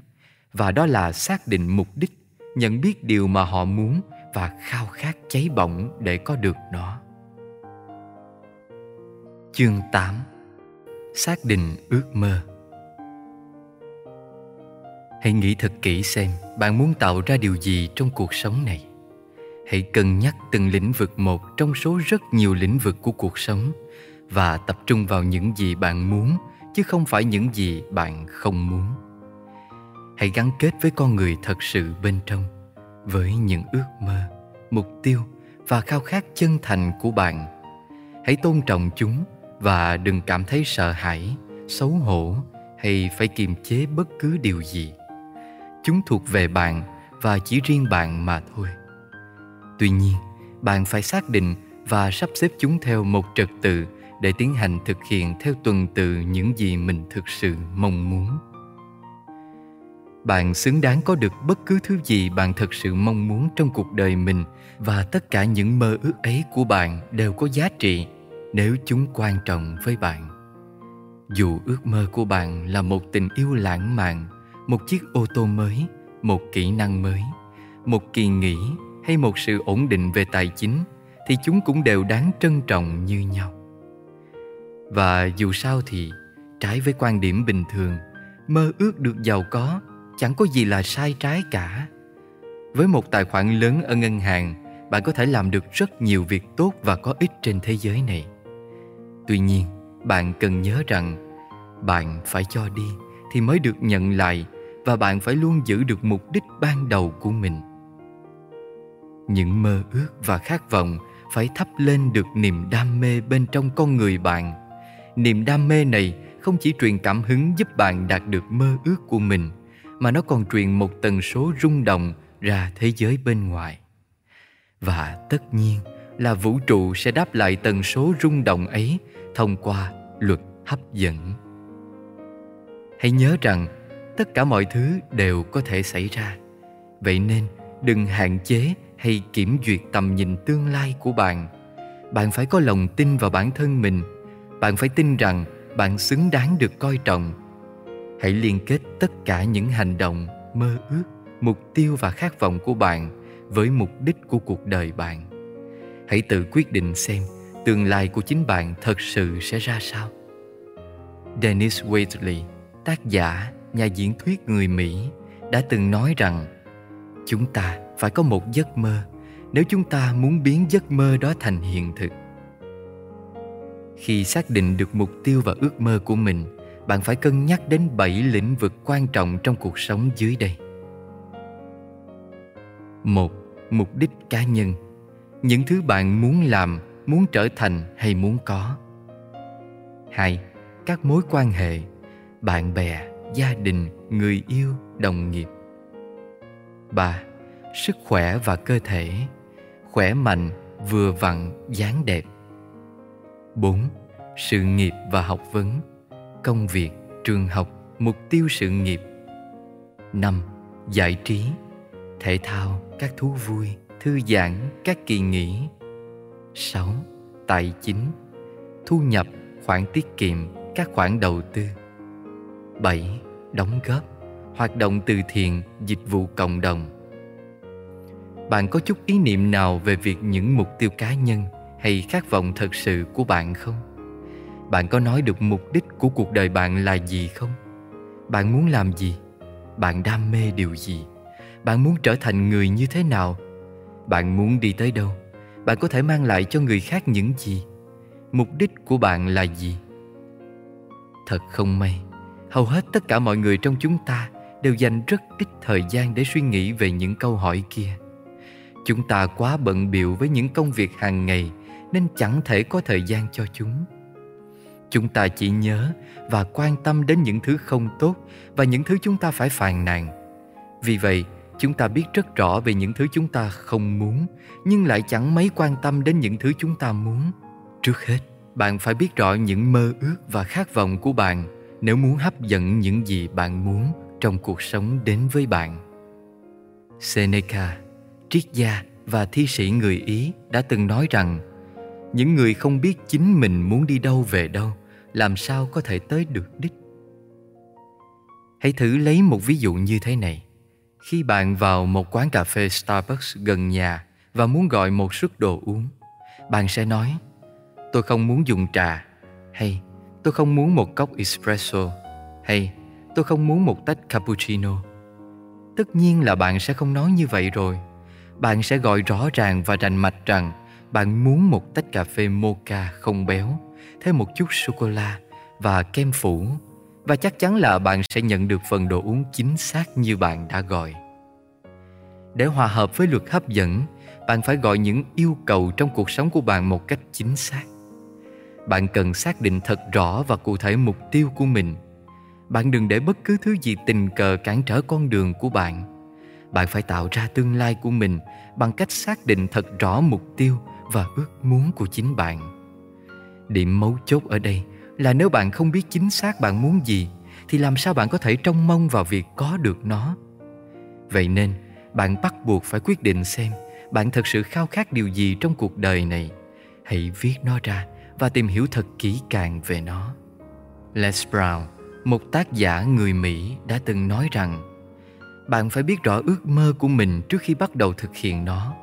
và đó là xác định mục đích, nhận biết điều mà họ muốn và khao khát cháy bỏng để có được nó. Chương 8 xác định ước mơ hãy nghĩ thật kỹ xem bạn muốn tạo ra điều gì trong cuộc sống này. Hãy cân nhắc từng lĩnh vực một trong số rất nhiều lĩnh vực của cuộc sống và tập trung vào những gì bạn muốn, chứ không phải những gì bạn không muốn. Hãy gắn kết với con người thật sự bên trong, với những ước mơ, mục tiêu và khao khát chân thành của bạn. Hãy tôn trọng chúng và đừng cảm thấy sợ hãi, xấu hổ hay phải kiềm chế bất cứ điều gì chúng thuộc về bạn và chỉ riêng bạn mà thôi. Tuy nhiên, bạn phải xác định và sắp xếp chúng theo một trật tự để tiến hành thực hiện theo tuần tự những gì mình thực sự mong muốn. Bạn xứng đáng có được bất cứ thứ gì bạn thật sự mong muốn trong cuộc đời mình và tất cả những mơ ước ấy của bạn đều có giá trị nếu chúng quan trọng với bạn. Dù ước mơ của bạn là một tình yêu lãng mạn một chiếc ô tô mới, một kỹ năng mới, một kỳ nghỉ hay một sự ổn định về tài chính thì chúng cũng đều đáng trân trọng như nhau. Và dù sao thì, trái với quan điểm bình thường, mơ ước được giàu có chẳng có gì là sai trái cả. Với một tài khoản lớn ở ngân hàng, bạn có thể làm được rất nhiều việc tốt và có ích trên thế giới này. Tuy nhiên, bạn cần nhớ rằng bạn phải cho đi thì mới được nhận lại và bạn phải luôn giữ được mục đích ban đầu của mình. Những mơ ước và khát vọng phải thắp lên được niềm đam mê bên trong con người bạn. Niềm đam mê này không chỉ truyền cảm hứng giúp bạn đạt được mơ ước của mình, mà nó còn truyền một tần số rung động ra thế giới bên ngoài. Và tất nhiên là vũ trụ sẽ đáp lại tần số rung động ấy thông qua luật hấp dẫn. Hãy nhớ rằng tất cả mọi thứ đều có thể xảy ra. Vậy nên, đừng hạn chế hay kiểm duyệt tầm nhìn tương lai của bạn. Bạn phải có lòng tin vào bản thân mình. Bạn phải tin rằng bạn xứng đáng được coi trọng. Hãy liên kết tất cả những hành động, mơ ước, mục tiêu và khát vọng của bạn với mục đích của cuộc đời bạn. Hãy tự quyết định xem tương lai của chính bạn thật sự sẽ ra sao. Dennis waitley, tác giả nhà diễn thuyết người mỹ đã từng nói rằng, chúng ta phải có một giấc mơ, nếu chúng ta muốn biến giấc mơ đó thành hiện thực. Khi xác định được mục tiêu và ước mơ của mình, bạn phải cân nhắc đến bảy lĩnh vực quan trọng trong cuộc sống dưới đây. Một, mục đích cá nhân. Những thứ bạn muốn làm, muốn trở thành hay muốn có. Hai, các mối quan hệ, bạn bè gia đình người yêu đồng nghiệp ba sức khỏe và cơ thể khỏe mạnh vừa vặn dáng đẹp 4. Sự nghiệp và học vấn Công việc, trường học, mục tiêu sự nghiệp 5. Giải trí Thể thao, các thú vui, thư giãn, các kỳ nghỉ 6. Tài chính Thu nhập, khoản tiết kiệm, các khoản đầu tư 7. Đóng góp Hoạt động từ thiện, dịch vụ cộng đồng. Bạn có chút ý niệm nào về việc những mục tiêu cá nhân hay khát vọng thật sự của bạn không? Bạn có nói được mục đích của cuộc đời bạn là gì không? Bạn muốn làm gì? Bạn đam mê điều gì? Bạn muốn trở thành người như thế nào? Bạn muốn đi tới đâu? Bạn có thể mang lại cho người khác những gì? Mục đích của bạn là gì? Thật không may hầu hết tất cả mọi người trong chúng ta đều dành rất ít thời gian để suy nghĩ về những câu hỏi kia. Chúng ta quá bận biệu với những công việc hàng ngày nên chẳng thể có thời gian cho chúng. Chúng ta chỉ nhớ và quan tâm đến những thứ không tốt và những thứ chúng ta phải phàn nàn. Vì vậy, chúng ta biết rất rõ về những thứ chúng ta không muốn, nhưng lại chẳng mấy quan tâm đến những thứ chúng ta muốn. Trước hết, bạn phải biết rõ những mơ ước và khát vọng của bạn nếu muốn hấp dẫn những gì bạn muốn trong cuộc sống đến với bạn seneca triết gia và thi sĩ người ý đã từng nói rằng những người không biết chính mình muốn đi đâu về đâu làm sao có thể tới được đích. Hãy thử lấy một ví dụ như thế này. Khi bạn vào một quán cà phê Starbucks gần nhà và muốn gọi một suất đồ uống, bạn sẽ nói Tôi không muốn dùng trà hay tôi không muốn một cốc espresso hay tôi không muốn một tách cappuccino. Tất nhiên là bạn sẽ không nói như vậy rồi. Bạn sẽ gọi rõ ràng và rành mạch rằng bạn muốn một tách cà phê mocha không béo, thêm một chút sô-cô-la và kem phủ và chắc chắn là bạn sẽ nhận được phần đồ uống chính xác như bạn đã gọi. Để hòa hợp với luật hấp dẫn, bạn phải gọi những yêu cầu trong cuộc sống của bạn một cách chính xác. Bạn cần xác định thật rõ và cụ thể mục tiêu của mình. Bạn đừng để bất cứ thứ gì tình cờ cản trở con đường của bạn. Bạn phải tạo ra tương lai của mình bằng cách xác định thật rõ mục tiêu và ước muốn của chính bạn. Điểm mấu chốt ở đây là nếu bạn không biết chính xác bạn muốn gì thì làm sao bạn có thể trông mong vào việc có được nó. Vậy nên, bạn bắt buộc phải quyết định xem bạn thật sự khao khát điều gì trong cuộc đời này. Hãy viết nó ra và tìm hiểu thật kỹ càng về nó. Les Brown, một tác giả người Mỹ đã từng nói rằng bạn phải biết rõ ước mơ của mình trước khi bắt đầu thực hiện nó.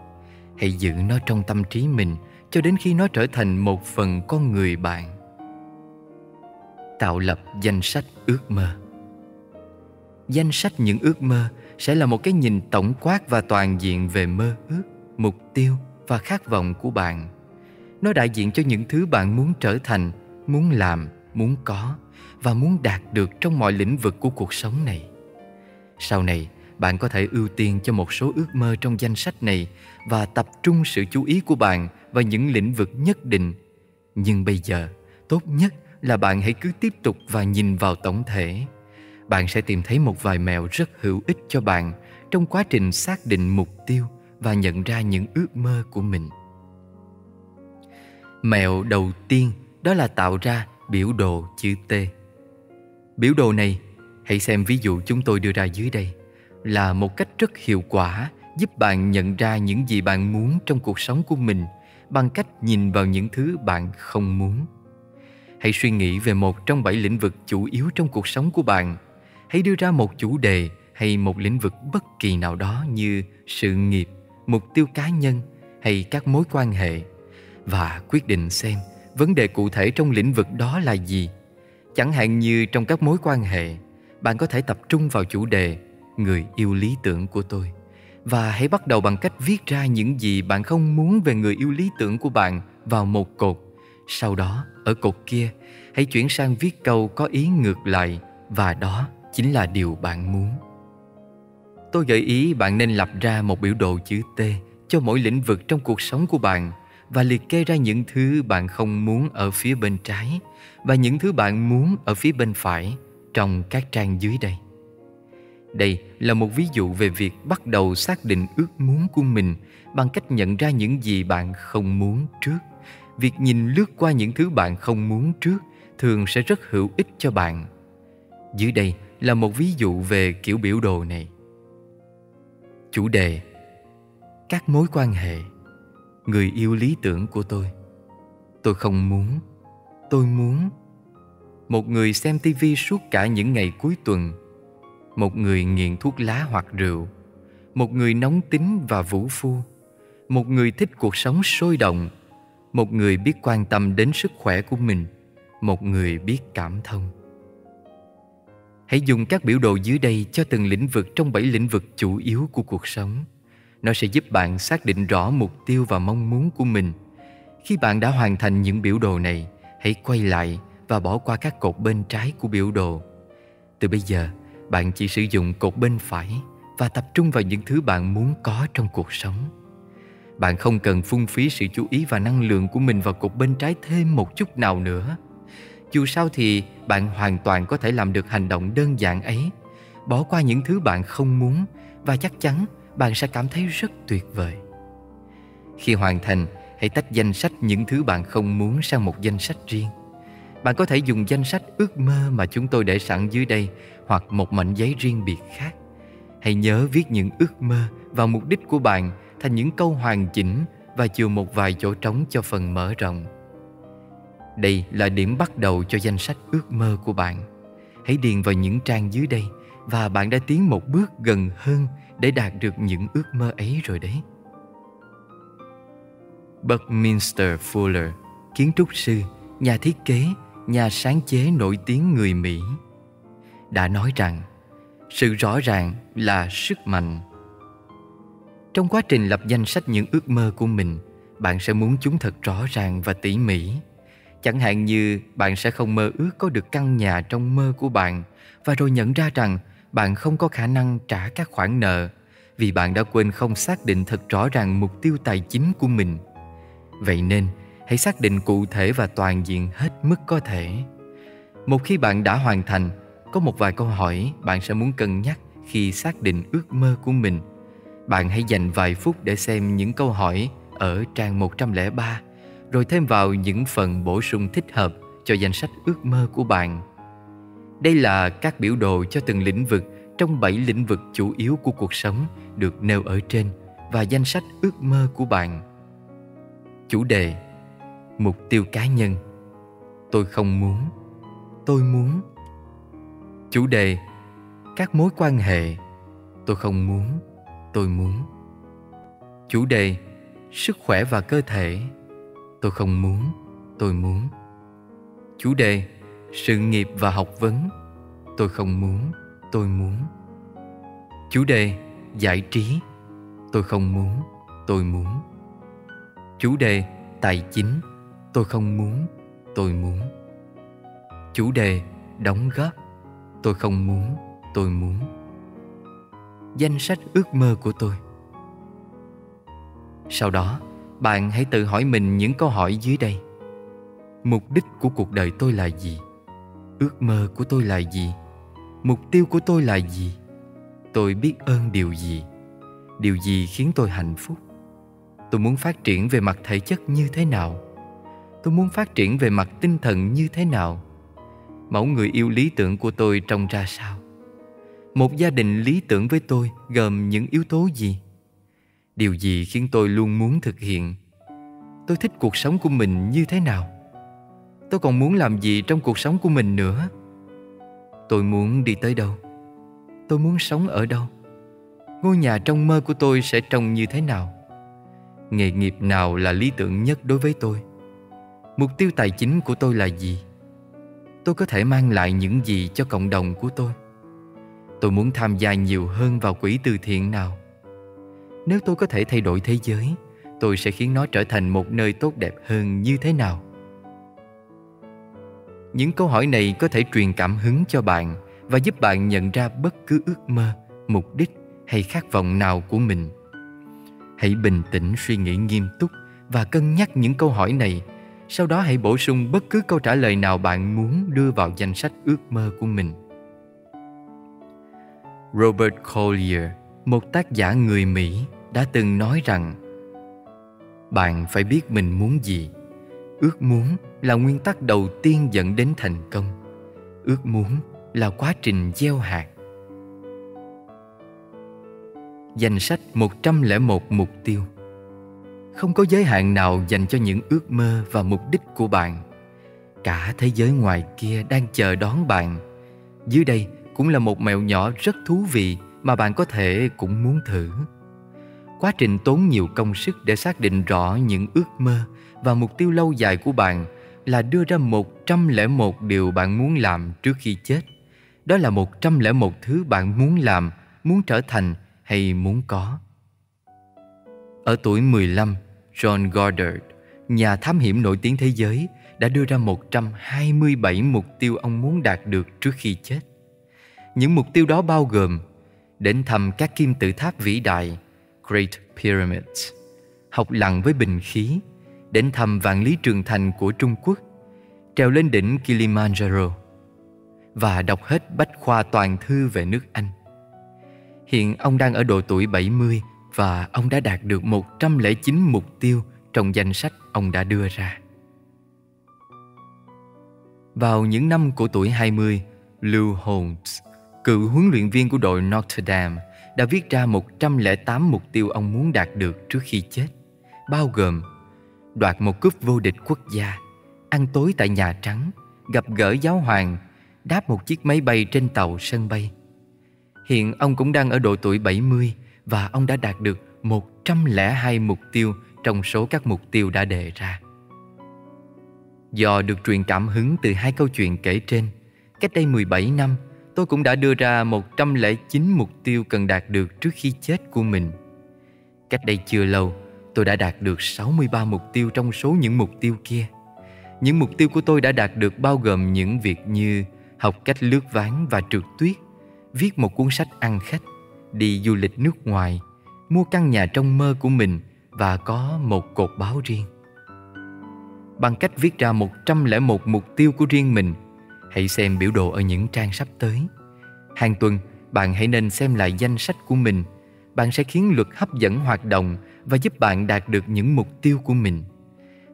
Hãy giữ nó trong tâm trí mình cho đến khi nó trở thành một phần con người bạn. Tạo lập danh sách ước mơ Danh sách những ước mơ sẽ là một cái nhìn tổng quát và toàn diện về mơ ước, mục tiêu và khát vọng của bạn. Nó đại diện cho những thứ bạn muốn trở thành, muốn làm, muốn có và muốn đạt được trong mọi lĩnh vực của cuộc sống này. Sau này, bạn có thể ưu tiên cho một số ước mơ trong danh sách này và tập trung sự chú ý của bạn vào những lĩnh vực nhất định. Nhưng bây giờ, tốt nhất là bạn hãy cứ tiếp tục và nhìn vào tổng thể. Bạn sẽ tìm thấy một vài mẹo rất hữu ích cho bạn trong quá trình xác định mục tiêu và nhận ra những ước mơ của mình. Mẹo đầu tiên đó là tạo ra biểu đồ chữ T. Biểu đồ này, hãy xem ví dụ chúng tôi đưa ra dưới đây, là một cách rất hiệu quả giúp bạn nhận ra những gì bạn muốn trong cuộc sống của mình bằng cách nhìn vào những thứ bạn không muốn. Hãy suy nghĩ về một trong bảy lĩnh vực chủ yếu trong cuộc sống của bạn. Hãy đưa ra một chủ đề hay một lĩnh vực bất kỳ nào đó như sự nghiệp, mục tiêu cá nhân hay các mối quan hệ và quyết định xem vấn đề cụ thể trong lĩnh vực đó là gì. Chẳng hạn như trong các mối quan hệ, bạn có thể tập trung vào chủ đề người yêu lý tưởng của tôi và hãy bắt đầu bằng cách viết ra những gì bạn không muốn về người yêu lý tưởng của bạn vào một cột. Sau đó, ở cột kia, hãy chuyển sang viết câu có ý ngược lại và đó chính là điều bạn muốn. Tôi gợi ý bạn nên lập ra một biểu đồ chữ T cho mỗi lĩnh vực trong cuộc sống của bạn và liệt kê ra những thứ bạn không muốn ở phía bên trái và những thứ bạn muốn ở phía bên phải trong các trang dưới đây. Đây là một ví dụ về việc bắt đầu xác định ước muốn của mình bằng cách nhận ra những gì bạn không muốn trước. Việc nhìn lướt qua những thứ bạn không muốn trước thường sẽ rất hữu ích cho bạn. Dưới đây là một ví dụ về kiểu biểu đồ này. Chủ đề Các mối quan hệ Người yêu lý tưởng của tôi Tôi không muốn, Tôi muốn Một người xem tivi suốt cả những ngày cuối tuần, Một người nghiện thuốc lá hoặc rượu, Một người nóng tính và vũ phu, Một người thích cuộc sống sôi động, Một người biết quan tâm đến sức khỏe của mình, Một người biết cảm thông Hãy dùng các biểu đồ dưới đây cho từng lĩnh vực trong bảy lĩnh vực chủ yếu của cuộc sống. Nó sẽ giúp bạn xác định rõ mục tiêu và mong muốn của mình. Khi bạn đã hoàn thành những biểu đồ này, hãy quay lại và bỏ qua các cột bên trái của biểu đồ. Từ bây giờ, bạn chỉ sử dụng cột bên phải và tập trung vào những thứ bạn muốn có trong cuộc sống. Bạn không cần phung phí sự chú ý và năng lượng của mình vào cột bên trái thêm một chút nào nữa. Dù sao thì bạn hoàn toàn có thể làm được hành động đơn giản ấy Bỏ qua những thứ bạn không muốn Và chắc chắn bạn sẽ cảm thấy rất tuyệt vời Khi hoàn thành, hãy tách danh sách những thứ bạn không muốn sang một danh sách riêng Bạn có thể dùng danh sách ước mơ mà chúng tôi để sẵn dưới đây Hoặc một mảnh giấy riêng biệt khác Hãy nhớ viết những ước mơ và mục đích của bạn thành những câu hoàn chỉnh và chừa một vài chỗ trống cho phần mở rộng. Đây là điểm bắt đầu cho danh sách ước mơ của bạn. Hãy điền vào những trang dưới đây và bạn đã tiến một bước gần hơn để đạt được những ước mơ ấy rồi đấy. Buckminster Fuller, kiến trúc sư, nhà thiết kế, nhà sáng chế nổi tiếng người Mỹ, đã nói rằng sự rõ ràng là sức mạnh. Trong quá trình lập danh sách những ước mơ của mình, bạn sẽ muốn chúng thật rõ ràng và tỉ mỉ. Chẳng hạn như bạn sẽ không mơ ước có được căn nhà trong mơ của bạn và rồi nhận ra rằng bạn không có khả năng trả các khoản nợ vì bạn đã quên không xác định thật rõ ràng mục tiêu tài chính của mình. Vậy nên, hãy xác định cụ thể và toàn diện hết mức có thể. Một khi bạn đã hoàn thành, có một vài câu hỏi bạn sẽ muốn cân nhắc khi xác định ước mơ của mình. Bạn hãy dành vài phút để xem những câu hỏi ở trang 103 rồi thêm vào những phần bổ sung thích hợp cho danh sách ước mơ của bạn. Đây là các biểu đồ cho từng lĩnh vực, trong 7 lĩnh vực chủ yếu của cuộc sống được nêu ở trên và danh sách ước mơ của bạn. Chủ đề, Mục tiêu cá nhân. Tôi không muốn, Tôi muốn. Chủ đề, Các mối quan hệ. Tôi không muốn, Tôi muốn. Chủ đề, Sức khỏe và cơ thể. Tôi không muốn, Tôi muốn. Chủ đề sự nghiệp và học vấn. Tôi không muốn, Tôi muốn. Chủ đề, Giải trí. Tôi không muốn, Tôi muốn. Chủ đề, Tài chính. Tôi không muốn, Tôi muốn. Chủ đề, Đóng góp. Tôi không muốn, Tôi muốn. Danh sách ước mơ của tôi. Sau đó, Bạn hãy tự hỏi mình những câu hỏi dưới đây. Mục đích của cuộc đời tôi là gì? Ước mơ của tôi là gì? Mục tiêu của tôi là gì? Tôi biết ơn điều gì? Điều gì khiến tôi hạnh phúc? Tôi muốn phát triển về mặt thể chất như thế nào? Tôi muốn phát triển về mặt tinh thần như thế nào? Mẫu người yêu lý tưởng của tôi trông ra sao? Một gia đình lý tưởng với tôi gồm những yếu tố gì? Điều gì khiến tôi luôn muốn thực hiện? Tôi thích cuộc sống của mình như thế nào? Tôi còn muốn làm gì trong cuộc sống của mình nữa? Tôi muốn đi tới đâu? Tôi muốn sống ở đâu? Ngôi nhà trong mơ của tôi sẽ trông như thế nào? Nghề nghiệp nào là lý tưởng nhất đối với tôi? Mục tiêu tài chính của tôi là gì? Tôi có thể mang lại những gì cho cộng đồng của tôi? Tôi muốn tham gia nhiều hơn vào quỹ từ thiện nào? Nếu tôi có thể thay đổi thế giới, tôi sẽ khiến nó trở thành một nơi tốt đẹp hơn như thế nào? Những câu hỏi này có thể truyền cảm hứng cho bạn và giúp bạn nhận ra bất cứ ước mơ, mục đích hay khát vọng nào của mình. Hãy bình tĩnh suy nghĩ nghiêm túc và cân nhắc những câu hỏi này. Sau đó hãy bổ sung bất cứ câu trả lời nào bạn muốn đưa vào danh sách ước mơ của mình. Robert Collier, một tác giả người Mỹ, đã từng nói rằng Bạn phải biết mình muốn gì. Ước muốn là nguyên tắc đầu tiên dẫn đến thành công. Ước muốn là quá trình gieo hạt. Danh sách 101 mục tiêu Không có giới hạn nào dành cho những ước mơ và mục đích của bạn. Cả thế giới ngoài kia đang chờ đón bạn. Dưới đây cũng là một mẹo nhỏ rất thú vị mà bạn có thể cũng muốn thử. Quá trình tốn nhiều công sức để xác định rõ những ước mơ và mục tiêu lâu dài của bạn là đưa ra 101 điều bạn muốn làm trước khi chết. Đó là 101 thứ bạn muốn làm, muốn trở thành hay muốn có. Ở tuổi 15, John Goddard, nhà thám hiểm nổi tiếng thế giới, đã đưa ra 127 mục tiêu ông muốn đạt được trước khi chết. Những mục tiêu đó bao gồm đến thăm các kim tự tháp vĩ đại Great Pyramids, học lặn với bình khí, đến thăm vạn lý trường thành của Trung Quốc, trèo lên đỉnh Kilimanjaro và đọc hết bách khoa toàn thư về nước Anh. Hiện ông đang ở độ tuổi 70 và ông đã đạt được 109 mục tiêu trong danh sách ông đã đưa ra. Vào những năm của tuổi 20, Lou Holmes, cựu huấn luyện viên của đội Notre Dame, đã viết ra 108 mục tiêu ông muốn đạt được trước khi chết, bao gồm đoạt một cúp vô địch quốc gia, ăn tối tại Nhà Trắng, gặp gỡ giáo hoàng, đáp một chiếc máy bay trên tàu sân bay. Hiện ông cũng đang ở độ tuổi 70 và ông đã đạt được 102 mục tiêu trong số các mục tiêu đã đề ra. Do được truyền cảm hứng từ hai câu chuyện kể trên, cách đây 17 năm, tôi cũng đã đưa ra 109 mục tiêu cần đạt được trước khi chết của mình. Cách đây chưa lâu, tôi đã đạt được 63 mục tiêu trong số những mục tiêu kia. Những mục tiêu của tôi đã đạt được bao gồm những việc như học cách lướt ván và trượt tuyết, viết một cuốn sách ăn khách, đi du lịch nước ngoài, mua căn nhà trong mơ của mình và có một cột báo riêng. Bằng cách viết ra 101 mục tiêu của riêng mình, hãy xem biểu đồ ở những trang sắp tới. Hàng tuần, bạn hãy nên xem lại danh sách của mình. Bạn sẽ khiến luật hấp dẫn hoạt động và giúp bạn đạt được những mục tiêu của mình.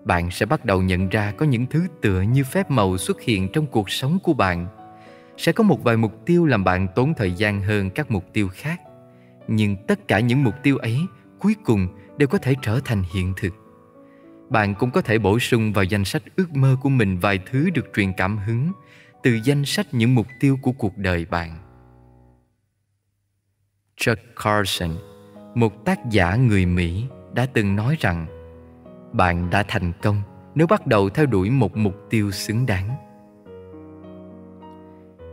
Bạn sẽ bắt đầu nhận ra có những thứ tựa như phép màu xuất hiện trong cuộc sống của bạn. Sẽ có một vài mục tiêu làm bạn tốn thời gian hơn các mục tiêu khác. Nhưng tất cả những mục tiêu ấy cuối cùng đều có thể trở thành hiện thực. Bạn cũng có thể bổ sung vào danh sách ước mơ của mình vài thứ được truyền cảm hứng từ danh sách những mục tiêu của cuộc đời bạn. Chuck Carson, một tác giả người Mỹ, đã từng nói rằng bạn đã thành công nếu bắt đầu theo đuổi một mục tiêu xứng đáng.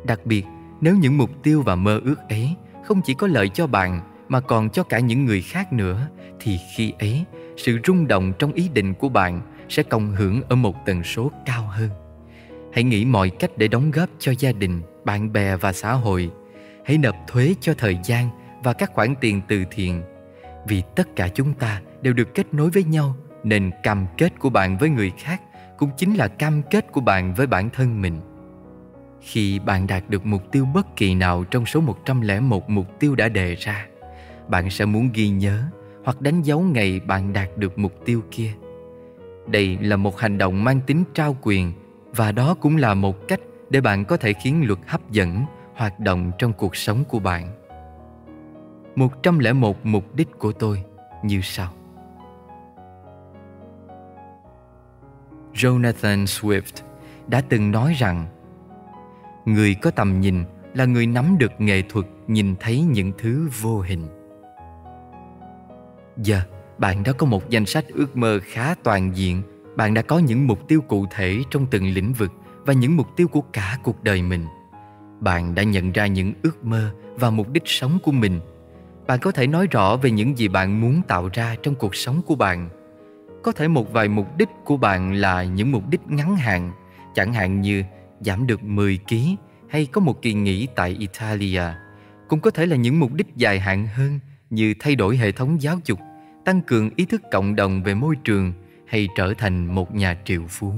Đặc biệt, nếu những mục tiêu và mơ ước ấy không chỉ có lợi cho bạn mà còn cho cả những người khác nữa thì khi ấy sự rung động trong ý định của bạn sẽ cộng hưởng ở một tần số cao hơn hãy nghĩ mọi cách để đóng góp cho gia đình bạn bè và xã hội hãy nộp thuế cho thời gian và các khoản tiền từ thiện vì tất cả chúng ta đều được kết nối với nhau nên cam kết của bạn với người khác cũng chính là cam kết của bạn với bản thân mình. Khi bạn đạt được mục tiêu bất kỳ nào trong số 101 mục tiêu đã đề ra, bạn sẽ muốn ghi nhớ hoặc đánh dấu ngày bạn đạt được mục tiêu kia. Đây là một hành động mang tính trao quyền và đó cũng là một cách để bạn có thể khiến luật hấp dẫn hoạt động trong cuộc sống của bạn. 101 mục đích của tôi như sau. Jonathan Swift đã từng nói rằng Người có tầm nhìn là người nắm được nghệ thuật nhìn thấy những thứ vô hình. Giờ, bạn đã có một danh sách ước mơ khá toàn diện. Bạn đã có những mục tiêu cụ thể trong từng lĩnh vực và những mục tiêu của cả cuộc đời mình. Bạn đã nhận ra những ước mơ và mục đích sống của mình. Bạn có thể nói rõ về những gì bạn muốn tạo ra trong cuộc sống của bạn. Có thể một vài mục đích của bạn là những mục đích ngắn hạn, chẳng hạn như giảm được 10 kg hay có một kỳ nghỉ tại Italia. Cũng có thể là những mục đích dài hạn hơn như thay đổi hệ thống giáo dục tăng cường ý thức cộng đồng về môi trường hay trở thành một nhà triệu phú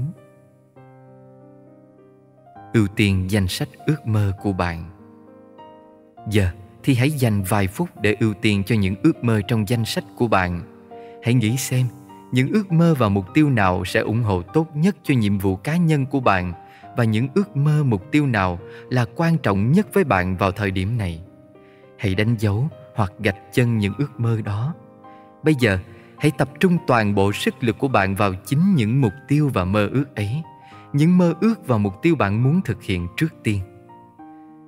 ưu tiên danh sách ước mơ của bạn giờ thì hãy dành vài phút để ưu tiên cho những ước mơ trong danh sách của bạn hãy nghĩ xem những ước mơ và mục tiêu nào sẽ ủng hộ tốt nhất cho nhiệm vụ cá nhân của bạn và những ước mơ mục tiêu nào là quan trọng nhất với bạn vào thời điểm này hãy đánh dấu hoặc gạch chân những ước mơ đó Bây giờ, hãy tập trung toàn bộ sức lực của bạn vào chính những mục tiêu và mơ ước ấy. Những mơ ước và mục tiêu bạn muốn thực hiện trước tiên.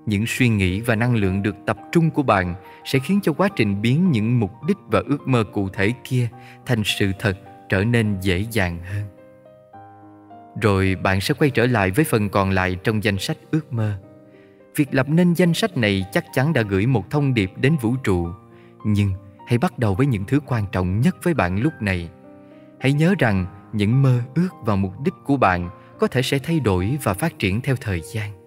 Những suy nghĩ và năng lượng được tập trung của bạn sẽ khiến cho quá trình biến những mục đích và ước mơ cụ thể kia thành sự thật trở nên dễ dàng hơn. Rồi bạn sẽ quay trở lại với phần còn lại trong danh sách ước mơ. Việc lập nên danh sách này chắc chắn đã gửi một thông điệp đến vũ trụ, nhưng hãy bắt đầu với những thứ quan trọng nhất với bạn lúc này hãy nhớ rằng những mơ ước và mục đích của bạn có thể sẽ thay đổi và phát triển theo thời gian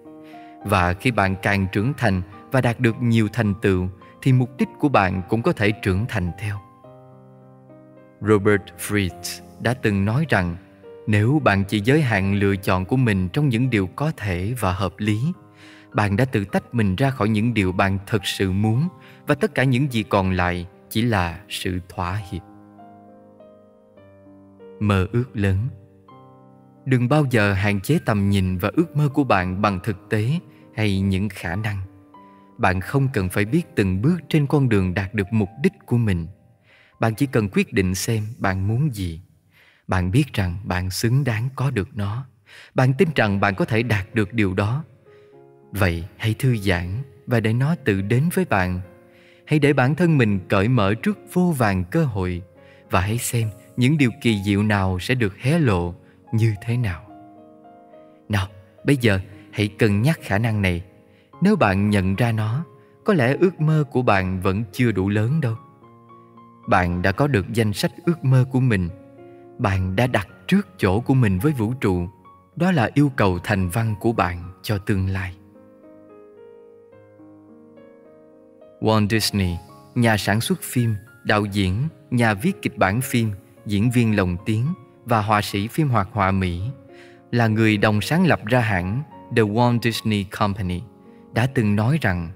và khi bạn càng trưởng thành và đạt được nhiều thành tựu, thì mục đích của bạn cũng có thể trưởng thành theo. Robert fritz đã từng nói rằng, nếu bạn chỉ giới hạn lựa chọn của mình trong những điều có thể và hợp lý, bạn đã tự tách mình ra khỏi những điều bạn thật sự muốn và tất cả những gì còn lại chỉ là sự thỏa hiệp. Mơ ước lớn. Đừng bao giờ hạn chế tầm nhìn và ước mơ của bạn bằng thực tế hay những khả năng bạn không cần phải biết từng bước trên con đường đạt được mục đích của mình bạn chỉ cần quyết định xem bạn muốn gì bạn biết rằng bạn xứng đáng có được nó Bạn tin rằng bạn có thể đạt được điều đó. Vậy hãy thư giãn và để nó tự đến với bạn. Hãy để bản thân mình cởi mở trước vô vàng cơ hội và hãy xem những điều kỳ diệu nào sẽ được hé lộ như thế nào. Nào, bây giờ hãy cân nhắc khả năng này. Nếu bạn nhận ra nó, có lẽ ước mơ của bạn vẫn chưa đủ lớn đâu. Bạn đã có được danh sách ước mơ của mình. Bạn đã đặt trước chỗ của mình với vũ trụ. Đó là yêu cầu thành văn của bạn cho tương lai. Walt Disney, nhà sản xuất phim, đạo diễn, nhà viết kịch bản phim, diễn viên lồng tiếng và họa sĩ phim hoạt họa Mỹ, là người đồng sáng lập ra hãng The Walt Disney Company, đã từng nói rằng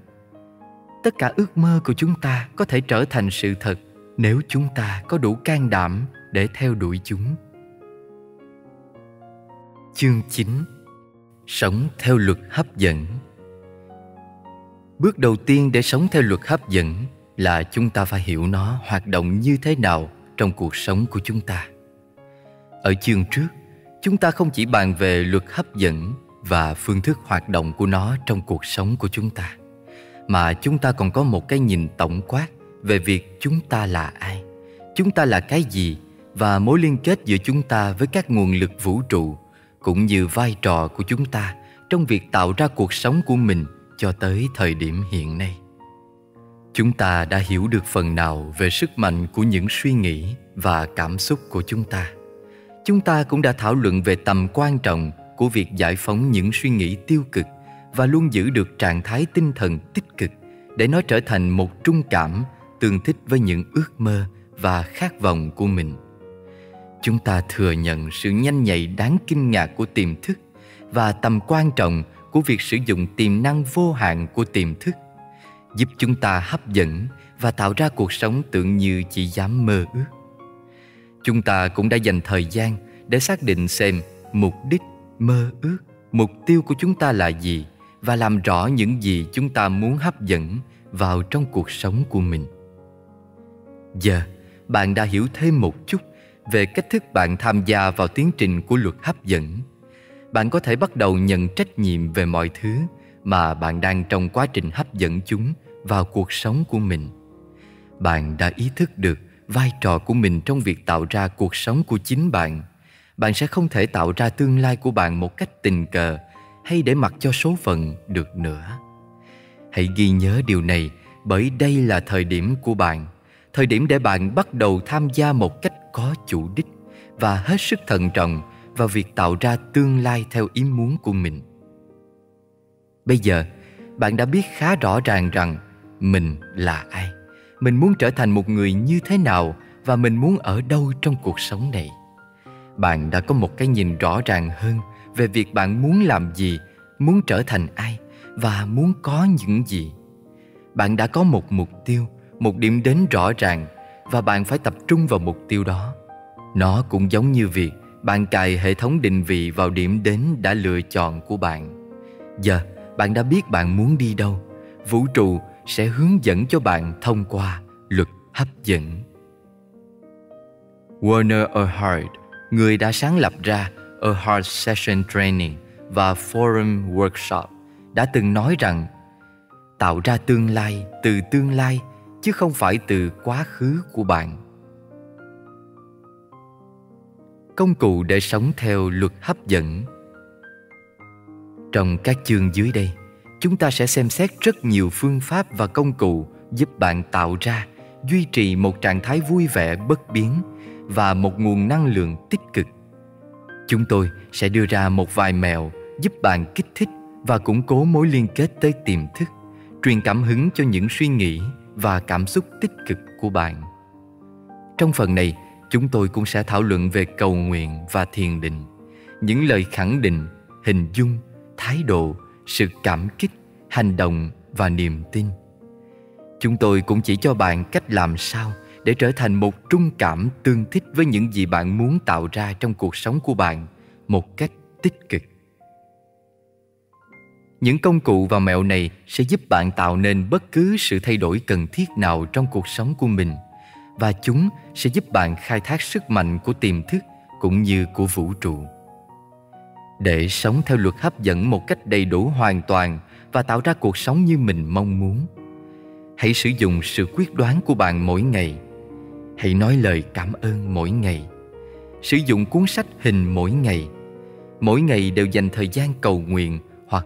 tất cả ước mơ của chúng ta có thể trở thành sự thật nếu chúng ta có đủ can đảm để theo đuổi chúng. Chương 9 Sống theo luật hấp dẫn Bước đầu tiên để sống theo luật hấp dẫn là chúng ta phải hiểu nó hoạt động như thế nào trong cuộc sống của chúng ta. Ở chương trước, chúng ta không chỉ bàn về luật hấp dẫn và phương thức hoạt động của nó trong cuộc sống của chúng ta, mà chúng ta còn có một cái nhìn tổng quát về việc chúng ta là ai, chúng ta là cái gì và mối liên kết giữa chúng ta với các nguồn lực vũ trụ cũng như vai trò của chúng ta trong việc tạo ra cuộc sống của mình cho tới thời điểm hiện nay. Chúng ta đã hiểu được phần nào về sức mạnh của những suy nghĩ và cảm xúc của chúng ta. Chúng ta cũng đã thảo luận về tầm quan trọng của việc giải phóng những suy nghĩ tiêu cực và luôn giữ được trạng thái tinh thần tích cực để nó trở thành một trung cảm tương thích với những ước mơ và khát vọng của mình. Chúng ta thừa nhận sự nhanh nhạy đáng kinh ngạc của tiềm thức và tầm quan trọng của việc sử dụng tiềm năng vô hạn của tiềm thức giúp chúng ta hấp dẫn và tạo ra cuộc sống tưởng như chỉ dám mơ ước. Chúng ta cũng đã dành thời gian để xác định xem mục đích, mơ ước, mục tiêu của chúng ta là gì và làm rõ những gì chúng ta muốn hấp dẫn vào trong cuộc sống của mình. Giờ, bạn đã hiểu thêm một chút về cách thức bạn tham gia vào tiến trình của luật hấp dẫn. Bạn có thể bắt đầu nhận trách nhiệm về mọi thứ mà bạn đang trong quá trình hấp dẫn chúng vào cuộc sống của mình. Bạn đã ý thức được vai trò của mình trong việc tạo ra cuộc sống của chính bạn. Bạn sẽ không thể tạo ra tương lai của bạn một cách tình cờ hay để mặc cho số phận được nữa. Hãy ghi nhớ điều này bởi đây là thời điểm của bạn, thời điểm để bạn bắt đầu tham gia một cách có chủ đích và hết sức thận trọng vào việc tạo ra tương lai theo ý muốn của mình. Bây giờ, bạn đã biết khá rõ ràng rằng mình là ai, mình muốn trở thành một người như thế nào và mình muốn ở đâu trong cuộc sống này. Bạn đã có một cái nhìn rõ ràng hơn về việc bạn muốn làm gì, muốn trở thành ai và muốn có những gì. Bạn đã có một mục tiêu, một điểm đến rõ ràng và bạn phải tập trung vào mục tiêu đó. Nó cũng giống như việc bạn cài hệ thống định vị vào điểm đến đã lựa chọn của bạn. Giờ, bạn đã biết bạn muốn đi đâu. Vũ trụ sẽ hướng dẫn cho bạn thông qua luật hấp dẫn. warner Erhard, người đã sáng lập ra a Heart Session Training và Forum Workshop, đã từng nói rằng tạo ra tương lai từ tương lai chứ không phải từ quá khứ của bạn. Công cụ để sống theo luật hấp dẫn Trong các chương dưới đây, chúng ta sẽ xem xét rất nhiều phương pháp và công cụ giúp bạn tạo ra, duy trì một trạng thái vui vẻ bất biến và một nguồn năng lượng tích cực. Chúng tôi sẽ đưa ra một vài mẹo giúp bạn kích thích và củng cố mối liên kết tới tiềm thức, truyền cảm hứng cho những suy nghĩ và cảm xúc tích cực của bạn. Trong phần này, chúng tôi cũng sẽ thảo luận về cầu nguyện và thiền định, những lời khẳng định, hình dung, thái độ sự cảm kích, hành động và niềm tin. Chúng tôi cũng chỉ cho bạn cách làm sao để trở thành một trung cảm tương thích với những gì bạn muốn tạo ra trong cuộc sống của bạn một cách tích cực. Những công cụ và mẹo này sẽ giúp bạn tạo nên bất cứ sự thay đổi cần thiết nào trong cuộc sống của mình, và chúng sẽ giúp bạn khai thác sức mạnh của tiềm thức cũng như của vũ trụ. để sống theo luật hấp dẫn một cách đầy đủ hoàn toàn và tạo ra cuộc sống như mình mong muốn, hãy sử dụng sự quyết đoán của bạn mỗi ngày hãy nói lời cảm ơn mỗi ngày. Sử dụng cuốn sách hình mỗi ngày. Mỗi ngày đều dành thời gian cầu nguyện hoặc